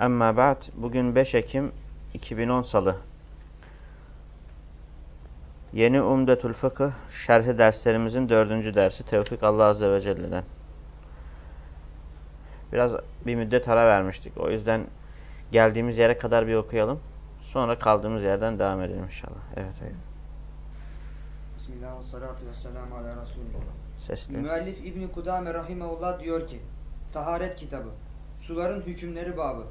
Amma ba'd. Bugün 5 Ekim 2010 Salı. Yeni Umdetül Fıkıh şerhi derslerimizin dördüncü dersi Tevfik Allah Azze ve Celle'den. Biraz bir müddet ara vermiştik. O yüzden geldiğimiz yere kadar bir okuyalım. Sonra kaldığımız yerden devam edelim inşallah. Evet. evet. Bismillah ve salatu ve selamu ala Resulullah. Sesli. Müellif İbni Kudame Rahimahullah diyor ki, Taharet kitabı, suların hükümleri babı.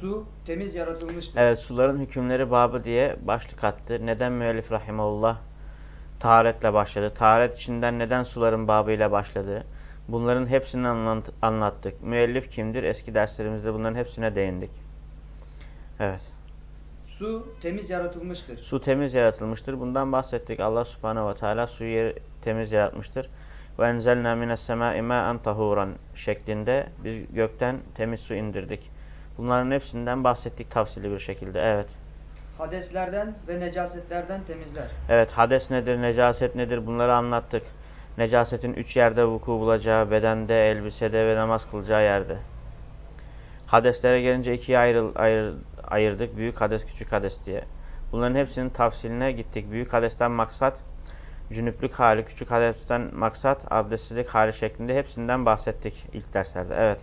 Su temiz yaratılmıştır. Evet suların hükümleri babı diye başlık attı. Neden müellif rahimahullah taharetle başladı? Taharet içinden neden suların babıyla başladı? Bunların hepsini anlat anlattık. Müellif kimdir? Eski derslerimizde bunların hepsine değindik. Evet. Su temiz yaratılmıştır. Su temiz yaratılmıştır. Bundan bahsettik. Allah subhanehu ve teala suyu yeri temiz yaratmıştır. Ve enzelna mines semâi mâen tahuran şeklinde biz gökten temiz su indirdik. Bunların hepsinden bahsettik tavsili bir şekilde. Evet. Hadeslerden ve necasetlerden temizler. Evet hades nedir, necaset nedir bunları anlattık. Necasetin üç yerde vuku bulacağı, bedende, elbisede ve namaz kılacağı yerde. Hadeslere gelince ikiye ayrı, ayır, ayırdık. Büyük hades, küçük hades diye. Bunların hepsinin tafsiline gittik. Büyük hadesten maksat cünüplük hali, küçük hadesten maksat abdestsizlik hali şeklinde hepsinden bahsettik ilk derslerde. Evet.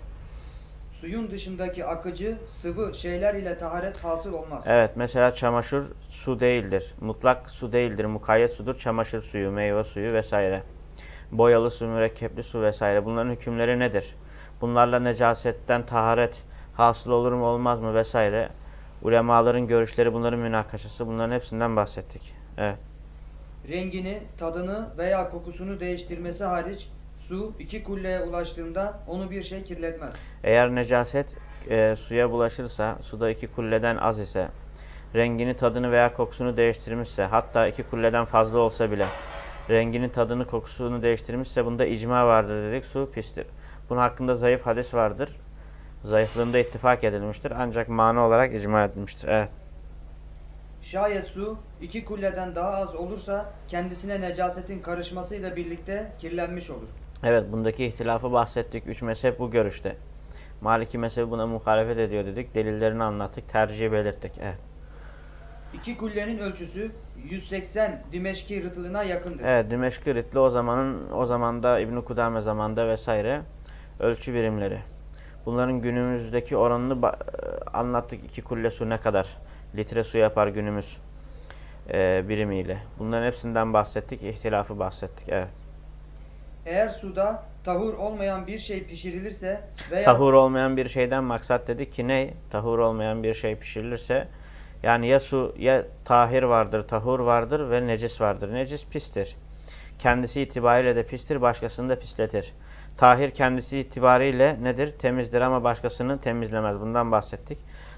Suyun dışındaki akıcı, sıvı şeyler ile taharet hasıl olmaz. Evet mesela çamaşır su değildir. Mutlak su değildir. Mukayyet sudur. Çamaşır suyu, meyve suyu vesaire. Boyalı su, mürekkepli su vesaire. Bunların hükümleri nedir? Bunlarla necasetten taharet hasıl olur mu olmaz mı vesaire. Ulemaların görüşleri bunların münakaşası. Bunların hepsinden bahsettik. Evet. Rengini, tadını veya kokusunu değiştirmesi hariç su iki kulleye ulaştığında onu bir şey kirletmez. Eğer necaset e, suya bulaşırsa, suda iki kulleden az ise, rengini, tadını veya kokusunu değiştirmişse, hatta iki kulleden fazla olsa bile, rengini, tadını, kokusunu değiştirmişse bunda icma vardır dedik, su pistir. Bunun hakkında zayıf hadis vardır. Zayıflığında ittifak edilmiştir. Ancak mana olarak icma edilmiştir. Evet. Şayet su iki kulleden daha az olursa kendisine necasetin karışmasıyla birlikte kirlenmiş olur. Evet bundaki ihtilafı bahsettik. Üç mezhep bu görüşte. Maliki mezhebi buna muhalefet ediyor dedik. Delillerini anlattık. Tercihi belirttik. Evet. İki kullenin ölçüsü 180 Dimeşki rıtlığına yakındır. Evet Dimeşki ritli o zamanın o zamanda İbn Kudame zamanda vesaire ölçü birimleri. Bunların günümüzdeki oranını anlattık. İki kulle su ne kadar litre su yapar günümüz e, birimiyle. Bunların hepsinden bahsettik. İhtilafı bahsettik. Evet. Eğer suda tahur olmayan bir şey pişirilirse veya Tahur olmayan bir şeyden maksat dedik ki ne? Tahur olmayan bir şey pişirilirse yani ya su ya tahir vardır, tahur vardır ve necis vardır. Necis pistir. Kendisi itibariyle de pistir, başkasını da pisletir. Tahir kendisi itibariyle nedir? Temizdir ama başkasını temizlemez. Bundan bahsettik.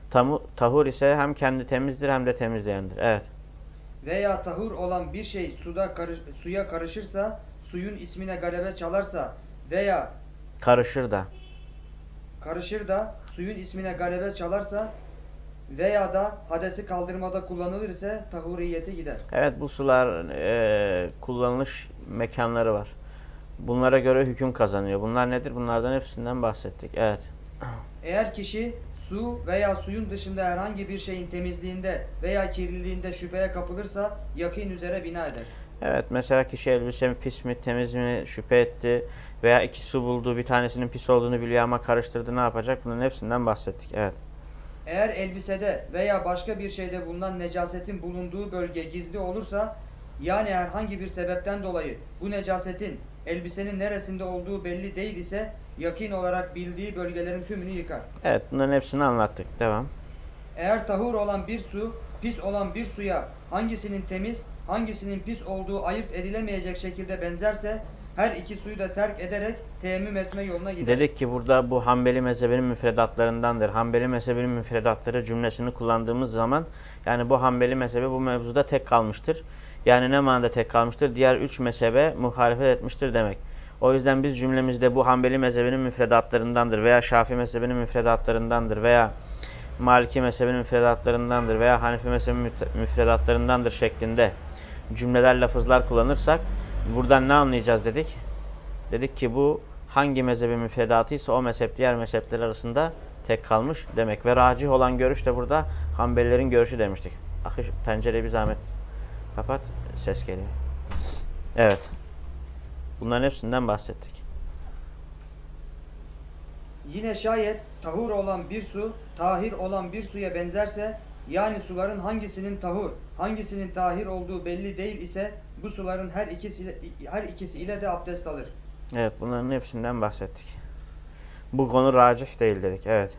Tamu, tahur ise hem kendi temizdir hem de temizleyendir. Evet. veya tahur olan bir şey suda karış- suya karışırsa, suyun ismine galebe çalarsa veya Karışır da. karışır da suyun ismine galebe çalarsa veya da hadesi kaldırmada kullanılır ise tahuriyeti gider. Evet bu sular e, kullanılış mekanları var. Bunlara göre hüküm kazanıyor. Bunlar nedir? Bunlardan hepsinden bahsettik. Evet. Eğer kişi su veya suyun dışında herhangi bir şeyin temizliğinde veya kirliliğinde şüpheye kapılırsa yakin üzere bina eder. Evet mesela kişi elbise mi pis mi temiz mi şüphe etti veya iki su buldu bir tanesinin pis olduğunu biliyor ama karıştırdı ne yapacak? Bunların hepsinden bahsettik. Evet. Eğer elbisede veya başka bir şeyde bulunan necasetin bulunduğu bölge gizli olursa yani herhangi bir sebepten dolayı bu necasetin elbisenin neresinde olduğu belli değil ise yakin olarak bildiği bölgelerin tümünü yıkar. Evet bunların hepsini anlattık. Devam. Eğer tahur olan bir su, pis olan bir suya hangisinin temiz, hangisinin pis olduğu ayırt edilemeyecek şekilde benzerse her iki suyu da terk ederek teyemmüm etme yoluna gider. Dedik ki burada bu Hanbeli mezhebinin müfredatlarındandır. Hanbeli mezhebinin müfredatları cümlesini kullandığımız zaman yani bu Hanbeli mezhebi bu mevzuda tek kalmıştır. Yani ne manada tek kalmıştır? Diğer üç mezhebe muhalefet etmiştir demek. O yüzden biz cümlemizde bu Hanbeli mezhebinin müfredatlarındandır veya Şafii mezhebinin müfredatlarındandır veya Maliki mezhebinin müfredatlarındandır veya Hanefi mezhebinin müfredatlarındandır şeklinde cümleler, lafızlar kullanırsak buradan ne anlayacağız dedik? Dedik ki bu hangi mezhebin müfredatıysa o mezhep diğer mezhepler arasında tek kalmış demek. Ve racih olan görüş de burada Hanbelilerin görüşü demiştik. Akış pencereyi bir zahmet kapat. Ses geliyor. Evet. Bunların hepsinden bahsettik. Yine şayet tahur olan bir su, tahir olan bir suya benzerse, yani suların hangisinin tahur, hangisinin tahir olduğu belli değil ise, bu suların her ikisi, her ikisi ile de abdest alır. Evet, bunların hepsinden bahsettik. Bu konu racih değil dedik, evet.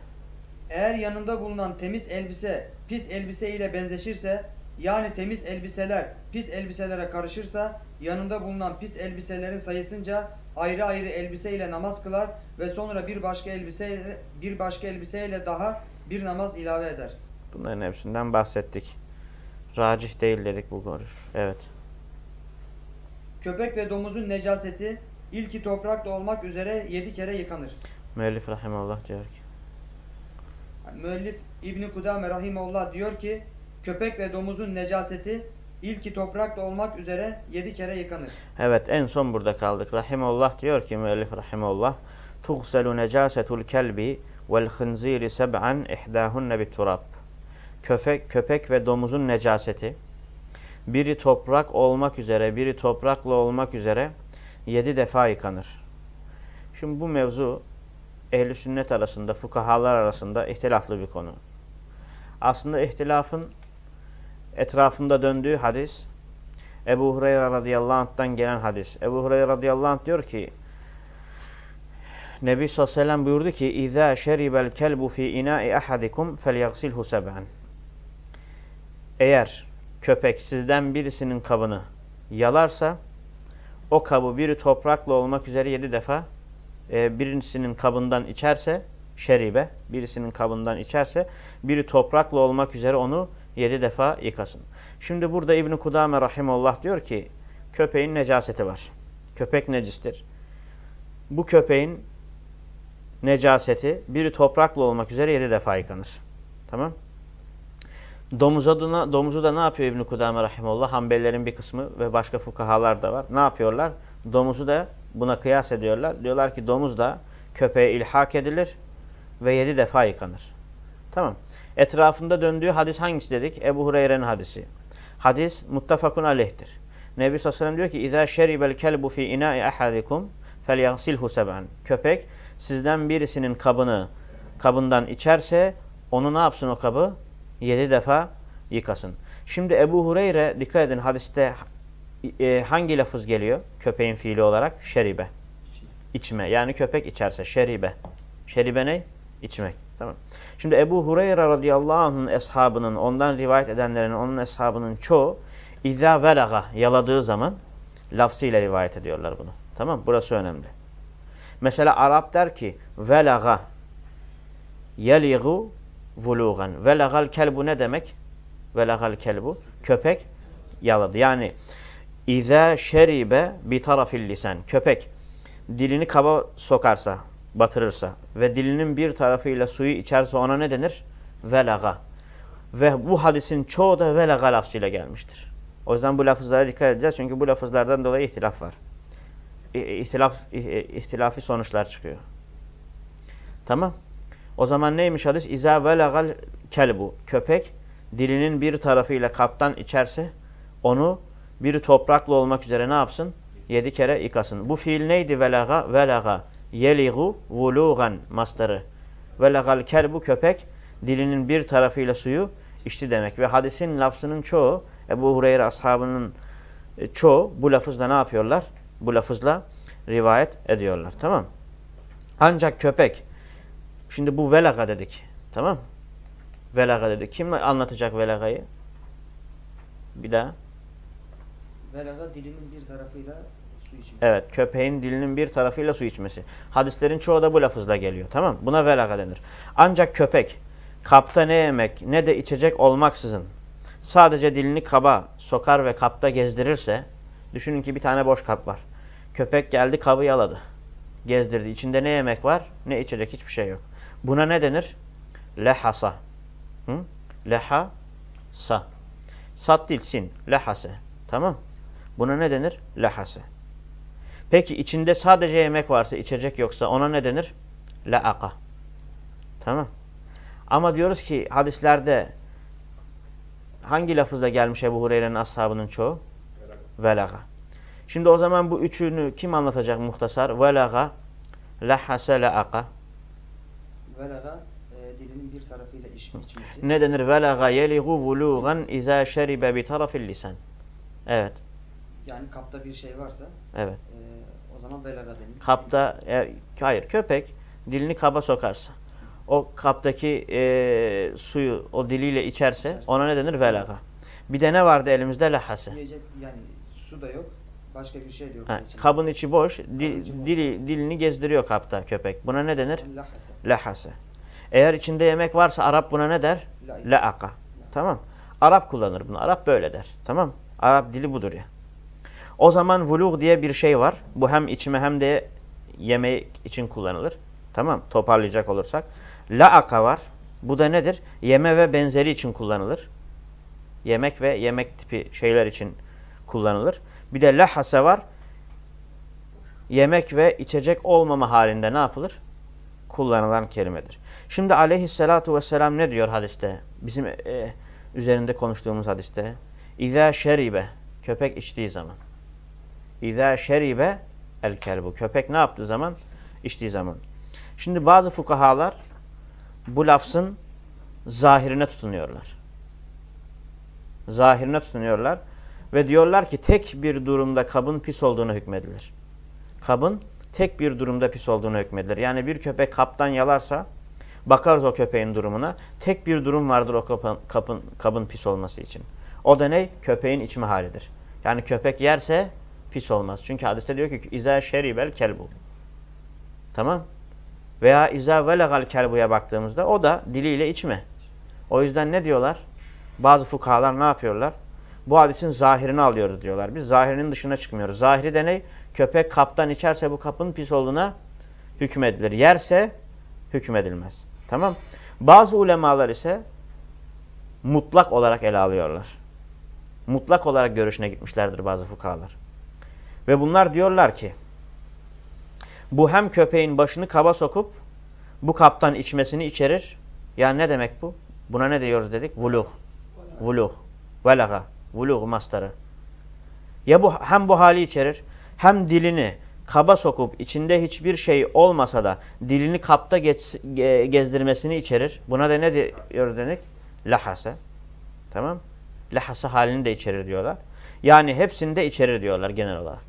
Eğer yanında bulunan temiz elbise, pis elbise ile benzeşirse, yani temiz elbiseler pis elbiselere karışırsa, yanında bulunan pis elbiselerin sayısınca ayrı ayrı elbise ile namaz kılar ve sonra bir başka elbise bir başka elbiseyle daha bir namaz ilave eder. Bunların hepsinden bahsettik. Racih değil dedik bu görüş. Evet. Köpek ve domuzun necaseti ilki toprakla olmak üzere yedi kere yıkanır. Müellif rahimallah diyor ki. Müellif İbni Kudame rahimullah diyor ki köpek ve domuzun necaseti ilki toprakla olmak üzere yedi kere yıkanır. Evet en son burada kaldık. Rahimallah diyor ki müellif rahimallah tuğselu necasetul kelbi vel hınziri seb'an ihdahunne biturab. Köpek, köpek ve domuzun necaseti biri toprak olmak üzere, biri toprakla olmak üzere yedi defa yıkanır. Şimdi bu mevzu ehli sünnet arasında, fukahalar arasında ihtilaflı bir konu. Aslında ihtilafın etrafında döndüğü hadis Ebu Hureyre radıyallahu anh'tan gelen hadis. Ebu Hureyre radıyallahu anh diyor ki Nebi sallallahu aleyhi ve sellem buyurdu ki İzâ şeribel kelbu fî inâ'i ahadikum felyagsilhu seb'an Eğer köpek sizden birisinin kabını yalarsa o kabı biri toprakla olmak üzere yedi defa e, birisinin kabından içerse şeribe birisinin kabından içerse biri toprakla olmak üzere onu yedi defa yıkasın. Şimdi burada İbn-i Kudame Rahimullah diyor ki köpeğin necaseti var. Köpek necistir. Bu köpeğin necaseti biri toprakla olmak üzere yedi defa yıkanır. Tamam Domuz adına, domuzu da ne yapıyor İbn-i Kudame Rahimullah? Hanbelilerin bir kısmı ve başka fukahalar da var. Ne yapıyorlar? Domuzu da buna kıyas ediyorlar. Diyorlar ki domuz da köpeğe ilhak edilir ve yedi defa yıkanır. Tamam. Etrafında döndüğü hadis hangisi dedik? Ebu Hureyre'nin hadisi. Hadis muttafakun aleyhtir. Nebi sallallahu aleyhi diyor ki İza şeribel kelbu fi ina'i ahadikum felyaghsilhu seb'an. Köpek sizden birisinin kabını kabından içerse onu ne yapsın o kabı? Yedi defa yıkasın. Şimdi Ebu Hureyre dikkat edin hadiste e, hangi lafız geliyor? Köpeğin fiili olarak şeribe. İçme. Yani köpek içerse şeribe. Şeribe ne? İçmek. Tamam. Şimdi Ebu Hureyre radıyallahu anh'ın eshabının, ondan rivayet edenlerin, onun eshabının çoğu İzâ velaga yaladığı zaman lafzıyla rivayet ediyorlar bunu. Tamam Burası önemli. Mesela Arap der ki velaga yeligu vulugan. Velagal kelbu ne demek? Velagal kelbu. Köpek yaladı. Yani İzâ şeribe bi tarafil lisan. Köpek dilini kaba sokarsa, batırırsa ve dilinin bir tarafıyla suyu içerse ona ne denir? Velaga. Ve bu hadisin çoğu da velaga lafzıyla gelmiştir. O yüzden bu lafızlara dikkat edeceğiz. Çünkü bu lafızlardan dolayı ihtilaf var. İhtilaf, ihtilafi sonuçlar çıkıyor. Tamam. O zaman neymiş hadis? İza velagal kelbu. Köpek dilinin bir tarafıyla kaptan içerse onu biri toprakla olmak üzere ne yapsın? Yedi kere yıkasın. Bu fiil neydi? Velaga, velaga. Yeligu, vulugan mastarı. Velagal kelbu köpek dilinin bir tarafıyla suyu içti demek. Ve hadisin lafzının çoğu Ebu Hureyre ashabının e, çoğu bu lafızla ne yapıyorlar? Bu lafızla rivayet ediyorlar. Tamam Ancak köpek şimdi bu velaga dedik. Tamam Velaga dedik. Kim anlatacak velagayı? Bir daha. Velaga dilinin bir tarafıyla. Evet köpeğin dilinin bir tarafıyla su içmesi. Hadislerin çoğu da bu lafızla geliyor. Tamam Buna velaga denir. Ancak köpek kapta ne yemek ne de içecek olmaksızın sadece dilini kaba sokar ve kapta gezdirirse düşünün ki bir tane boş kap var. Köpek geldi kabı yaladı. Gezdirdi. İçinde ne yemek var ne içecek hiçbir şey yok. Buna ne denir? Lehasa. Hı? Lehasa. Sat değil sin. Lehase. Tamam. Buna ne denir? Lehase. Peki içinde sadece yemek varsa, içecek yoksa ona ne denir? La'aka. Tamam. Ama diyoruz ki hadislerde hangi lafızla gelmiş Ebu Hureyre'nin ashabının çoğu? Velaga. Şimdi o zaman bu üçünü kim anlatacak muhtasar? Velaga, lahase, la'aka. Velaga e, dilinin bir tarafıyla iç, içmesi. Ne denir? Velaga yeligu vulugan izâ şeribe bi tarafil lisan. Evet. Yani kapta bir şey varsa Evet. e, o zaman velaga denir. Kapta, e, hayır köpek dilini kaba sokarsa, o kaptaki e, suyu o diliyle içerse İçerse. ona ne denir? Velaga. Bir de ne vardı elimizde? Lahase. Yiyecek yani su da yok. Başka bir şey de yok. Ha, içinde. kabın içi boş, dil, içi boş. dili, dilini gezdiriyor kapta köpek. Buna ne denir? Lahase. Lahase. Eğer içinde yemek varsa Arap buna ne der? La- Laaka. Tamam. Arap kullanır bunu. Arap böyle der. Tamam. Arap dili budur ya. O zaman vulug diye bir şey var. Bu hem içme hem de yemek için kullanılır. Tamam. Toparlayacak olursak. Laaka var. Bu da nedir? Yeme ve benzeri için kullanılır. Yemek ve yemek tipi şeyler için kullanılır. Bir de lahase var. Yemek ve içecek olmama halinde ne yapılır? Kullanılan kelimedir. Şimdi aleyhissalatu vesselam ne diyor hadiste? Bizim e, üzerinde konuştuğumuz hadiste. İzâ şeribe. Köpek içtiği zaman. İzâ şeribe el kelbu. Köpek ne yaptığı zaman? İçtiği zaman. Şimdi bazı fukahalar bu lafzın zahirine tutunuyorlar. Zahirine tutunuyorlar. Ve diyorlar ki tek bir durumda kabın pis olduğunu hükmedilir. Kabın tek bir durumda pis olduğunu hükmedilir. Yani bir köpek kaptan yalarsa bakarız o köpeğin durumuna. Tek bir durum vardır o kapın, kapın, kabın pis olması için. O da ne? Köpeğin içme halidir. Yani köpek yerse pis olmaz. Çünkü hadiste diyor ki izâ şeribel kelbu. Tamam. Veya izâ velegal kelbuya baktığımızda o da diliyle içme. O yüzden ne diyorlar? Bazı fukahalar ne yapıyorlar? Bu hadisin zahirini alıyoruz diyorlar. Biz zahirinin dışına çıkmıyoruz. Zahiri de ne? Köpek kaptan içerse bu kapın pis olduğuna hükmedilir. Yerse hükmedilmez. Tamam. Bazı ulemalar ise mutlak olarak ele alıyorlar. Mutlak olarak görüşüne gitmişlerdir bazı fukahalar. Ve bunlar diyorlar ki bu hem köpeğin başını kaba sokup bu kaptan içmesini içerir. Yani ne demek bu? Buna ne diyoruz dedik? Vuluh. Vuluh. Velaga. Vuluh mastarı. Ya bu hem bu hali içerir hem dilini kaba sokup içinde hiçbir şey olmasa da dilini kapta geç, ge, gezdirmesini içerir. Buna da ne diyoruz dedik? Lahase. Tamam. Lahase halini de içerir diyorlar. Yani hepsini de içerir diyorlar genel olarak.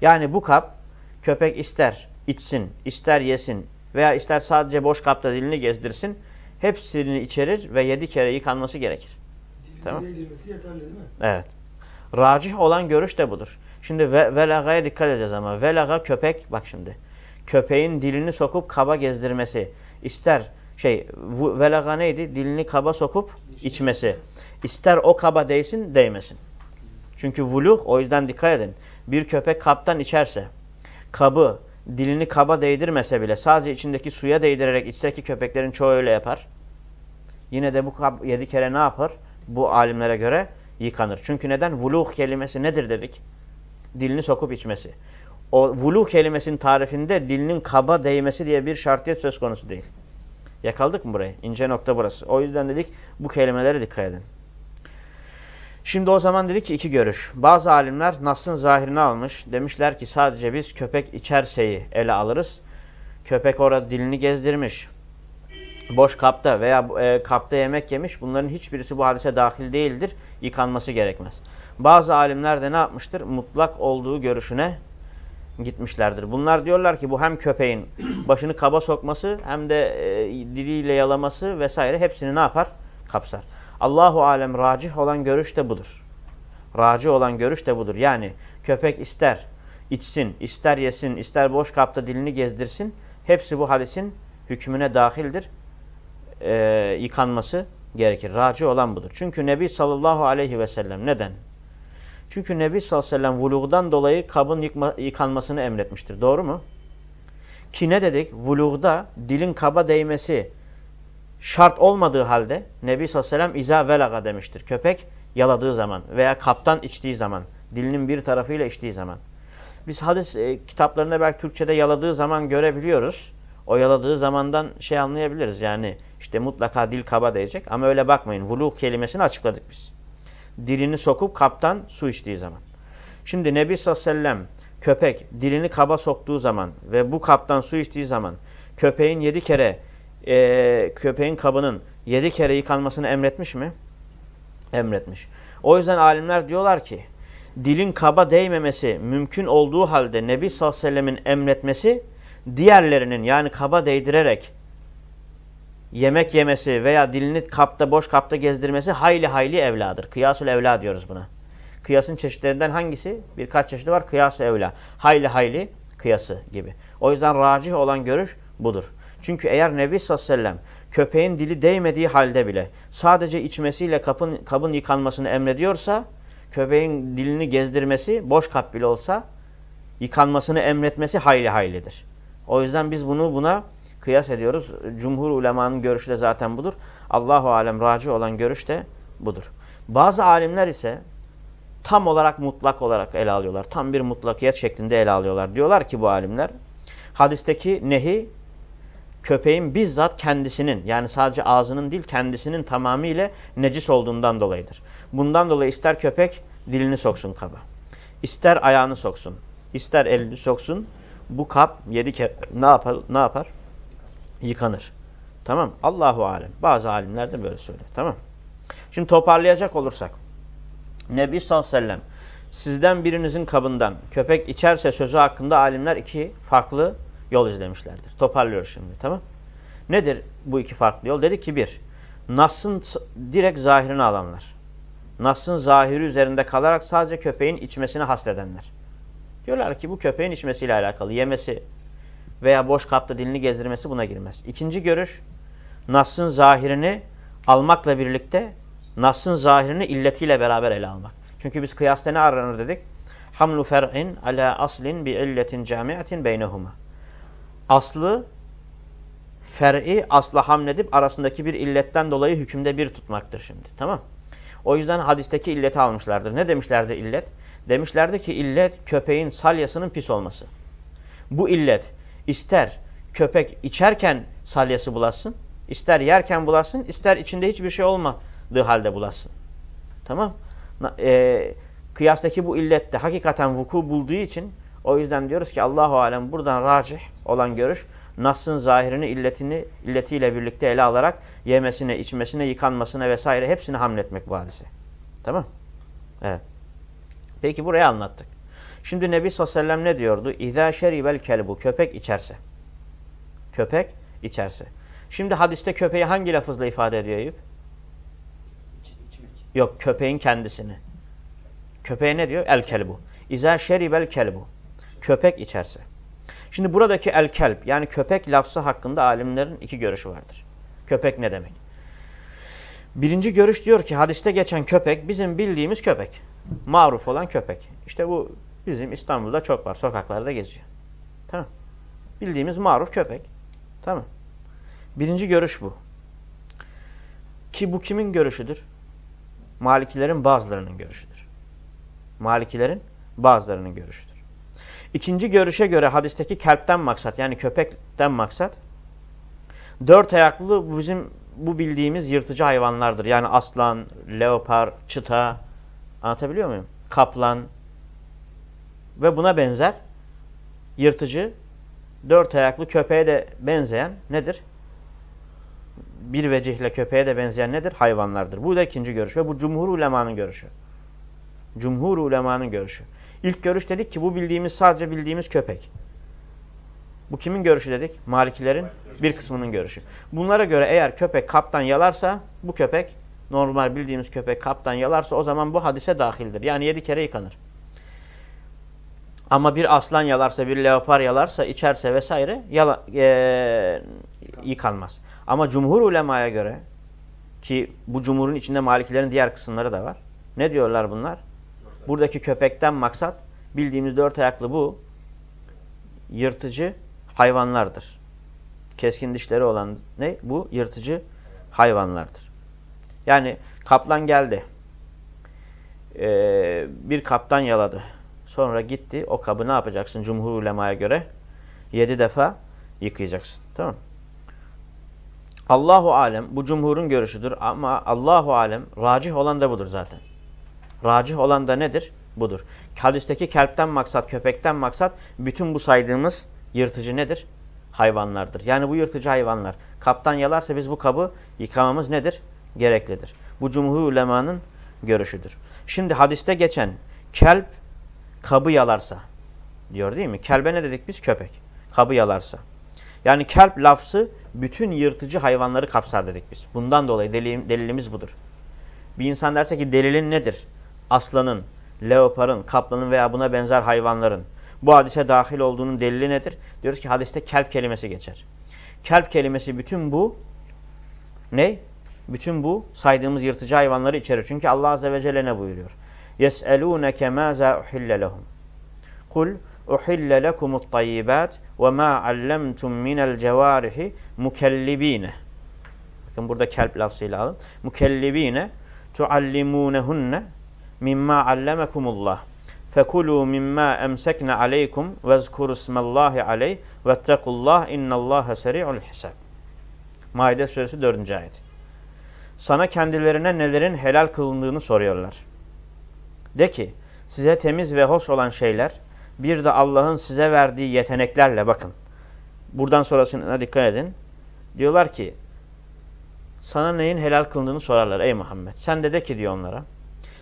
Yani bu kap köpek ister içsin, ister yesin veya ister sadece boş kapta dilini gezdirsin. Hepsini içerir ve yedi kere yıkanması gerekir. Dilini Tamam. değdirmesi yeterli değil mi? Evet. Racih olan görüş de budur. Şimdi ve, velagaya dikkat edeceğiz ama. Velaga köpek, bak şimdi. Köpeğin dilini sokup kaba gezdirmesi. İster şey, velaga neydi? Dilini kaba sokup içmesi. İster o kaba değsin, değmesin. Çünkü vuluh, o yüzden dikkat edin. Bir köpek kaptan içerse, kabı dilini kaba değdirmese bile sadece içindeki suya değdirerek içse ki köpeklerin çoğu öyle yapar. Yine de bu kap yedi kere ne yapar? Bu alimlere göre yıkanır. Çünkü neden? Vuluh kelimesi nedir dedik? Dilini sokup içmesi. O vuluh kelimesinin tarifinde dilinin kaba değmesi diye bir şartiyet söz konusu değil. Yakaladık mı burayı? İnce nokta burası. O yüzden dedik bu kelimelere dikkat edin. Şimdi o zaman dedik ki iki görüş. Bazı alimler Nas'ın zahirini almış. Demişler ki sadece biz köpek içerseyi ele alırız. Köpek orada dilini gezdirmiş. Boş kapta veya e, kapta yemek yemiş. Bunların hiçbirisi bu hadise dahil değildir. Yıkanması gerekmez. Bazı alimler de ne yapmıştır? Mutlak olduğu görüşüne gitmişlerdir. Bunlar diyorlar ki bu hem köpeğin başını kaba sokması hem de e, diliyle yalaması vesaire hepsini ne yapar? Kapsar. Allahu alem racih olan görüş de budur. Racih olan görüş de budur. Yani köpek ister içsin, ister yesin, ister boş kapta dilini gezdirsin. Hepsi bu hadisin hükmüne dahildir. Ee, yıkanması gerekir. Raci olan budur. Çünkü Nebi sallallahu aleyhi ve sellem neden? Çünkü Nebi sallallahu aleyhi ve sellem vuluğdan dolayı kabın yıkma, yıkanmasını emretmiştir. Doğru mu? Ki ne dedik? Vuluğda dilin kaba değmesi şart olmadığı halde Nebi sallallahu aleyhi ve sellem izâ velaga demiştir. Köpek yaladığı zaman veya kaptan içtiği zaman, dilinin bir tarafıyla içtiği zaman. Biz hadis e, kitaplarında belki Türkçe'de yaladığı zaman görebiliyoruz. O yaladığı zamandan şey anlayabiliriz. Yani işte mutlaka dil kaba değecek. Ama öyle bakmayın. Vuluk kelimesini açıkladık biz. Dilini sokup kaptan su içtiği zaman. Şimdi Nebi sallallahu aleyhi ve sellem köpek dilini kaba soktuğu zaman ve bu kaptan su içtiği zaman köpeğin yedi kere e, köpeğin kabının yedi kere yıkanmasını emretmiş mi? Emretmiş. O yüzden alimler diyorlar ki dilin kaba değmemesi mümkün olduğu halde Nebi sallallahu aleyhi ve sellemin emretmesi diğerlerinin yani kaba değdirerek yemek yemesi veya dilini kapta boş kapta gezdirmesi hayli hayli evladır. Kıyasül evla diyoruz buna. Kıyasın çeşitlerinden hangisi? Birkaç çeşidi var. Kıyas-ı evla. Hayli hayli kıyası gibi. O yüzden racih olan görüş budur. Çünkü eğer Nebi sallallahu aleyhi ve sellem köpeğin dili değmediği halde bile sadece içmesiyle kapın, kabın yıkanmasını emrediyorsa köpeğin dilini gezdirmesi boş kap bile olsa yıkanmasını emretmesi hayli haylidir. O yüzden biz bunu buna kıyas ediyoruz. Cumhur ulemanın görüşü de zaten budur. Allahu alem raci olan görüş de budur. Bazı alimler ise tam olarak mutlak olarak ele alıyorlar. Tam bir mutlakiyet şeklinde ele alıyorlar. Diyorlar ki bu alimler hadisteki nehi köpeğin bizzat kendisinin yani sadece ağzının değil kendisinin tamamıyla necis olduğundan dolayıdır. Bundan dolayı ister köpek dilini soksun kaba. ister ayağını soksun. ister elini soksun. Bu kap yedi kere ne yapar? Ne yapar? Yıkanır. Tamam. Allahu alem. Bazı alimler de böyle söylüyor. Tamam. Şimdi toparlayacak olursak. Nebi sallallahu aleyhi ve sellem sizden birinizin kabından köpek içerse sözü hakkında alimler iki farklı yol izlemişlerdir. Toparlıyoruz şimdi tamam. Nedir bu iki farklı yol? Dedi ki bir, Nas'ın direkt zahirini alanlar. Nas'ın zahiri üzerinde kalarak sadece köpeğin içmesini hasredenler. Diyorlar ki bu köpeğin içmesiyle alakalı. Yemesi veya boş kapta dilini gezdirmesi buna girmez. İkinci görüş, Nas'ın zahirini almakla birlikte Nas'ın zahirini illetiyle beraber ele almak. Çünkü biz kıyasta ne aranır dedik? Hamlu fer'in ala aslin bi illetin camiatin beynehuma. Aslı fer'i asla hamledip arasındaki bir illetten dolayı hükümde bir tutmaktır şimdi. Tamam O yüzden hadisteki illeti almışlardır. Ne demişlerdi illet? Demişlerdi ki illet köpeğin salyasının pis olması. Bu illet ister köpek içerken salyası bulasın, ister yerken bulasın, ister içinde hiçbir şey olmadığı halde bulasın. Tamam e, Kıyastaki bu illette hakikaten vuku bulduğu için o yüzden diyoruz ki Allahu alem buradan racih olan görüş Nas'ın zahirini illetini illetiyle birlikte ele alarak yemesine, içmesine, yıkanmasına vesaire hepsini hamletmek bu hadise. Tamam? Evet. Peki burayı anlattık. Şimdi Nebi sallallahu aleyhi ve sellem ne diyordu? İzâ şeribel kelbu. Köpek içerse. Köpek içerse. Şimdi hadiste köpeği hangi lafızla ifade ediyor Eyüp? Yok köpeğin kendisini. Köpeğe ne diyor? El kelbu. İzâ şeribel kelbu. Köpek içerse. Şimdi buradaki el kelp yani köpek lafzı hakkında alimlerin iki görüşü vardır. Köpek ne demek? Birinci görüş diyor ki hadiste geçen köpek bizim bildiğimiz köpek. Maruf olan köpek. İşte bu bizim İstanbul'da çok var. Sokaklarda geziyor. Tamam. Bildiğimiz maruf köpek. Tamam. Birinci görüş bu. Ki bu kimin görüşüdür? Malikilerin bazılarının görüşüdür. Malikilerin bazılarının görüşüdür. İkinci görüşe göre hadisteki kelpten maksat yani köpekten maksat dört ayaklı bizim bu bildiğimiz yırtıcı hayvanlardır. Yani aslan, leopar, çıta anlatabiliyor muyum? Kaplan ve buna benzer yırtıcı dört ayaklı köpeğe de benzeyen nedir? Bir vecihle köpeğe de benzeyen nedir? Hayvanlardır. Bu da ikinci görüş ve bu cumhur ulemanın görüşü. Cumhur ulemanın görüşü. İlk görüş dedik ki bu bildiğimiz sadece bildiğimiz köpek. Bu kimin görüşü dedik? Malikilerin bir kısmının görüşü. Bunlara göre eğer köpek kaptan yalarsa bu köpek normal bildiğimiz köpek kaptan yalarsa o zaman bu hadise dahildir. Yani yedi kere yıkanır. Ama bir aslan yalarsa, bir leopar yalarsa, içerse vesaire yala, e, yıkanmaz. Ama cumhur ulemaya göre ki bu cumhurun içinde malikilerin diğer kısımları da var. Ne diyorlar bunlar? Buradaki köpekten maksat bildiğimiz dört ayaklı bu yırtıcı hayvanlardır. Keskin dişleri olan ne? Bu yırtıcı hayvanlardır. Yani kaplan geldi. Ee, bir kaptan yaladı. Sonra gitti. O kabı ne yapacaksın? Cumhur ulemaya göre yedi defa yıkayacaksın. Tamam Allahu alem bu cumhurun görüşüdür ama Allahu alem racih olan da budur zaten. Racih olan da nedir? Budur. Hadisteki kelpten maksat, köpekten maksat bütün bu saydığımız yırtıcı nedir? Hayvanlardır. Yani bu yırtıcı hayvanlar kaptan yalarsa biz bu kabı yıkamamız nedir? Gereklidir. Bu cumhur ulemanın görüşüdür. Şimdi hadiste geçen kelp kabı yalarsa diyor değil mi? Kelbe ne dedik biz? Köpek. Kabı yalarsa. Yani kelp lafzı bütün yırtıcı hayvanları kapsar dedik biz. Bundan dolayı delil, delilimiz budur. Bir insan derse ki delilin nedir? Aslanın, leoparın, kaplanın veya buna benzer hayvanların bu hadise dahil olduğunun delili nedir? Diyoruz ki hadiste kelp kelimesi geçer. Kelp kelimesi bütün bu ne? Bütün bu saydığımız yırtıcı hayvanları içerir. Çünkü Allah Azze ve Celle ne buyuruyor? يَسْأَلُونَكَ مَاذَا اُحِلَّ لَهُمْ قُلْ اُحِلَّ لَكُمُ الطَّيِّبَاتِ وَمَا عَلَّمْتُمْ مِنَ الْجَوَارِحِ مُكَلِّب۪ينَ Bakın burada kelp lafzıyla alın. مُكَلِّب۪ينَ تُعَلِّمُونَهُنَّ mimma allemekumullah. Fekulu mimma emsekne aleykum vezkuru ismallahi aleyh vettekullah innallaha seri'ul hisab. Maide suresi 4. ayet. Sana kendilerine nelerin helal kılındığını soruyorlar. De ki size temiz ve hoş olan şeyler bir de Allah'ın size verdiği yeteneklerle bakın. Buradan sonrasına dikkat edin. Diyorlar ki sana neyin helal kılındığını sorarlar ey Muhammed. Sen de de ki diyor onlara.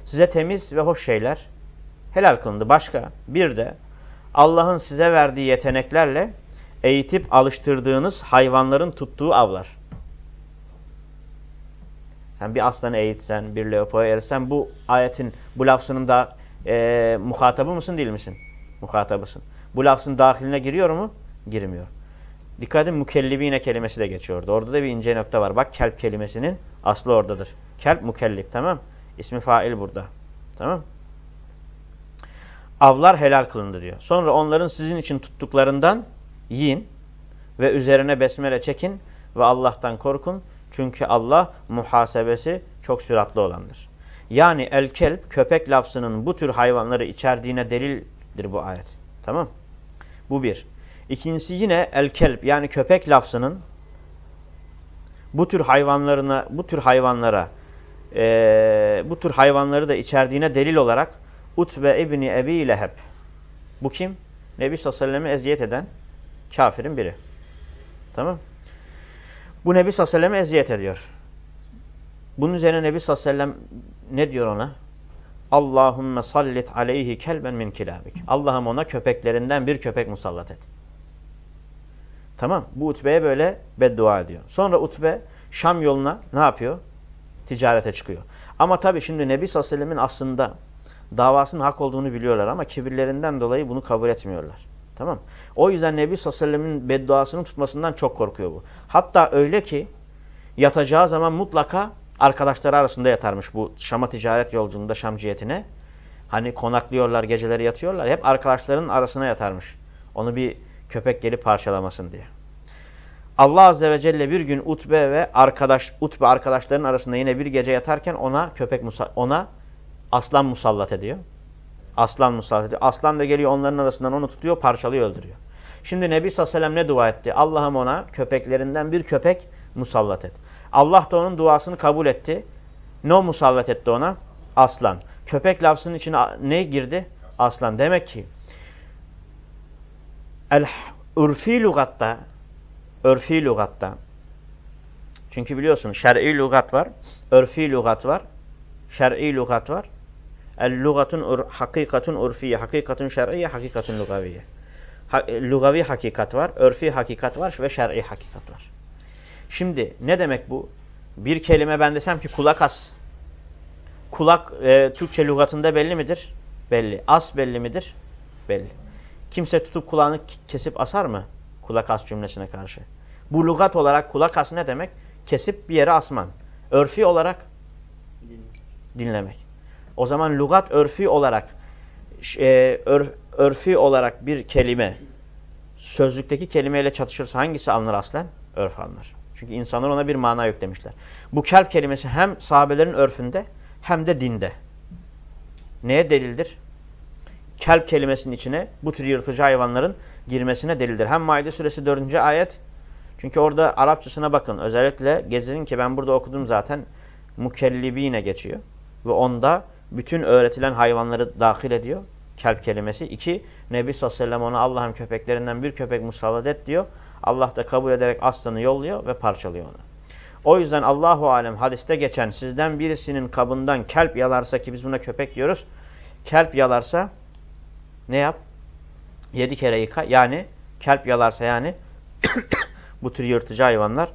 Size temiz ve hoş şeyler helal kılındı. Başka bir de Allah'ın size verdiği yeteneklerle eğitip alıştırdığınız hayvanların tuttuğu avlar. Sen bir aslanı eğitsen, bir leoparı eğitsen bu ayetin, bu lafzının da e, muhatabı mısın değil misin? Muhatabısın. Bu lafzın dahiline giriyor mu? Girmiyor. Dikkat edin mükellibine kelimesi de geçiyordu. Orada da bir ince nokta var. Bak kelp kelimesinin aslı oradadır. Kelp mükellip tamam. İsmi fail burada. Tamam. Avlar helal kılındı diyor. Sonra onların sizin için tuttuklarından yiyin ve üzerine besmele çekin ve Allah'tan korkun. Çünkü Allah muhasebesi çok süratli olandır. Yani el kelp köpek lafzının bu tür hayvanları içerdiğine delildir bu ayet. Tamam Bu bir. İkincisi yine el kelp yani köpek lafzının bu tür hayvanlarına bu tür hayvanlara e, bu tür hayvanları da içerdiğine delil olarak Utbe İbni Ebi Leheb. Bu kim? Nebi sallallahu aleyhi ve eziyet eden kafirin biri. Tamam Bu Nebi sallallahu aleyhi ve eziyet ediyor. Bunun üzerine Nebi sallallahu aleyhi ve sellem ne diyor ona? Allahümme sallit aleyhi kelben min kilabik. Allah'ım ona köpeklerinden bir köpek musallat et. Tamam. Bu Utbe'ye böyle beddua ediyor. Sonra Utbe Şam yoluna ne yapıyor? Ticarete çıkıyor. Ama tabii şimdi Nebi sallallahu aslında davasının hak olduğunu biliyorlar ama kibirlerinden dolayı bunu kabul etmiyorlar. Tamam O yüzden Nebi sallallahu aleyhi tutmasından çok korkuyor bu. Hatta öyle ki yatacağı zaman mutlaka arkadaşları arasında yatarmış bu Şam'a ticaret yolculuğunda Şam cihetine. Hani konaklıyorlar, geceleri yatıyorlar. Hep arkadaşlarının arasına yatarmış. Onu bir köpek gelip parçalamasın diye. Allah Azze ve Celle bir gün Utbe ve arkadaş Utbe arkadaşlarının arasında yine bir gece yatarken ona köpek ona aslan musallat ediyor. Aslan musallat ediyor. Aslan da geliyor onların arasından onu tutuyor, parçalıyor, öldürüyor. Şimdi Nebi sallallahu aleyhi ve sellem ne dua etti? Allah'ım ona köpeklerinden bir köpek musallat et. Allah da onun duasını kabul etti. Ne musallat etti ona? Aslan. Köpek lafzının içine ne girdi? Aslan. Demek ki el urfi lugatta örfi lugatta çünkü biliyorsun şer'i lugat var, örfi lugat var, şer'i lugat var. El-lugatun ur, hakikatun urfiye, hakikatun şer'iye, hakikatun lugaviye. Ha, lugavi hakikat var, örfi hakikat var ve şer'i hakikat var. Şimdi ne demek bu? Bir kelime ben desem ki kulak as. Kulak e, Türkçe lügatında belli midir? Belli. As belli midir? Belli. Kimse tutup kulağını kesip asar mı? Kulak as cümlesine karşı. Bu lugat olarak kulak as ne demek? Kesip bir yere asman. Örfi olarak dinlemek. O zaman lugat örfi olarak e, ör, örfi olarak bir kelime sözlükteki kelimeyle çatışırsa hangisi alınır aslen? Örf alınır. Çünkü insanlar ona bir mana yüklemişler. Bu kelp kelimesi hem sahabelerin örfünde hem de dinde. Neye delildir? Kelp kelimesinin içine bu tür yırtıcı hayvanların girmesine delildir. Hem Maide suresi 4. ayet. Çünkü orada Arapçasına bakın. Özellikle gezirin ki ben burada okudum zaten. Mükellibine geçiyor. Ve onda bütün öğretilen hayvanları dahil ediyor. Kelp kelimesi. İki, Nebi sallallahu aleyhi ve sellem ona Allah'ın köpeklerinden bir köpek musallat et diyor. Allah da kabul ederek aslanı yolluyor ve parçalıyor onu. O yüzden Allahu alem hadiste geçen sizden birisinin kabından kelp yalarsa ki biz buna köpek diyoruz. Kelp yalarsa ne yap? Yedi kere yıka. Yani kelp yalarsa yani bu tür yırtıcı hayvanlar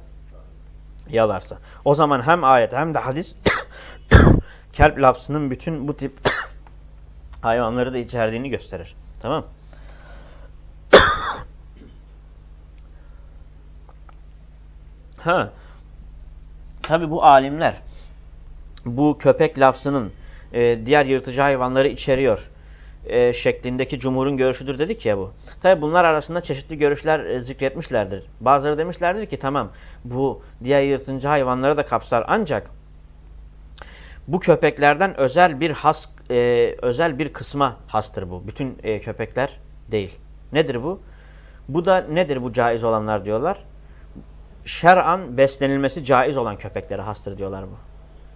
yalarsa. O zaman hem ayet hem de hadis kelp lafzının bütün bu tip hayvanları da içerdiğini gösterir. Tamam Ha. Tabi bu alimler bu köpek lafzının e, diğer yırtıcı hayvanları içeriyor e, şeklindeki cumhurun görüşüdür dedik ya bu. Tabi bunlar arasında çeşitli görüşler e, zikretmişlerdir. Bazıları demişlerdir ki tamam bu diğer yırtıcı hayvanları da kapsar ancak bu köpeklerden özel bir has e, özel bir kısma hastır bu. Bütün e, köpekler değil. Nedir bu? Bu da nedir bu caiz olanlar diyorlar? Şer'an beslenilmesi caiz olan köpeklere hastır diyorlar bu.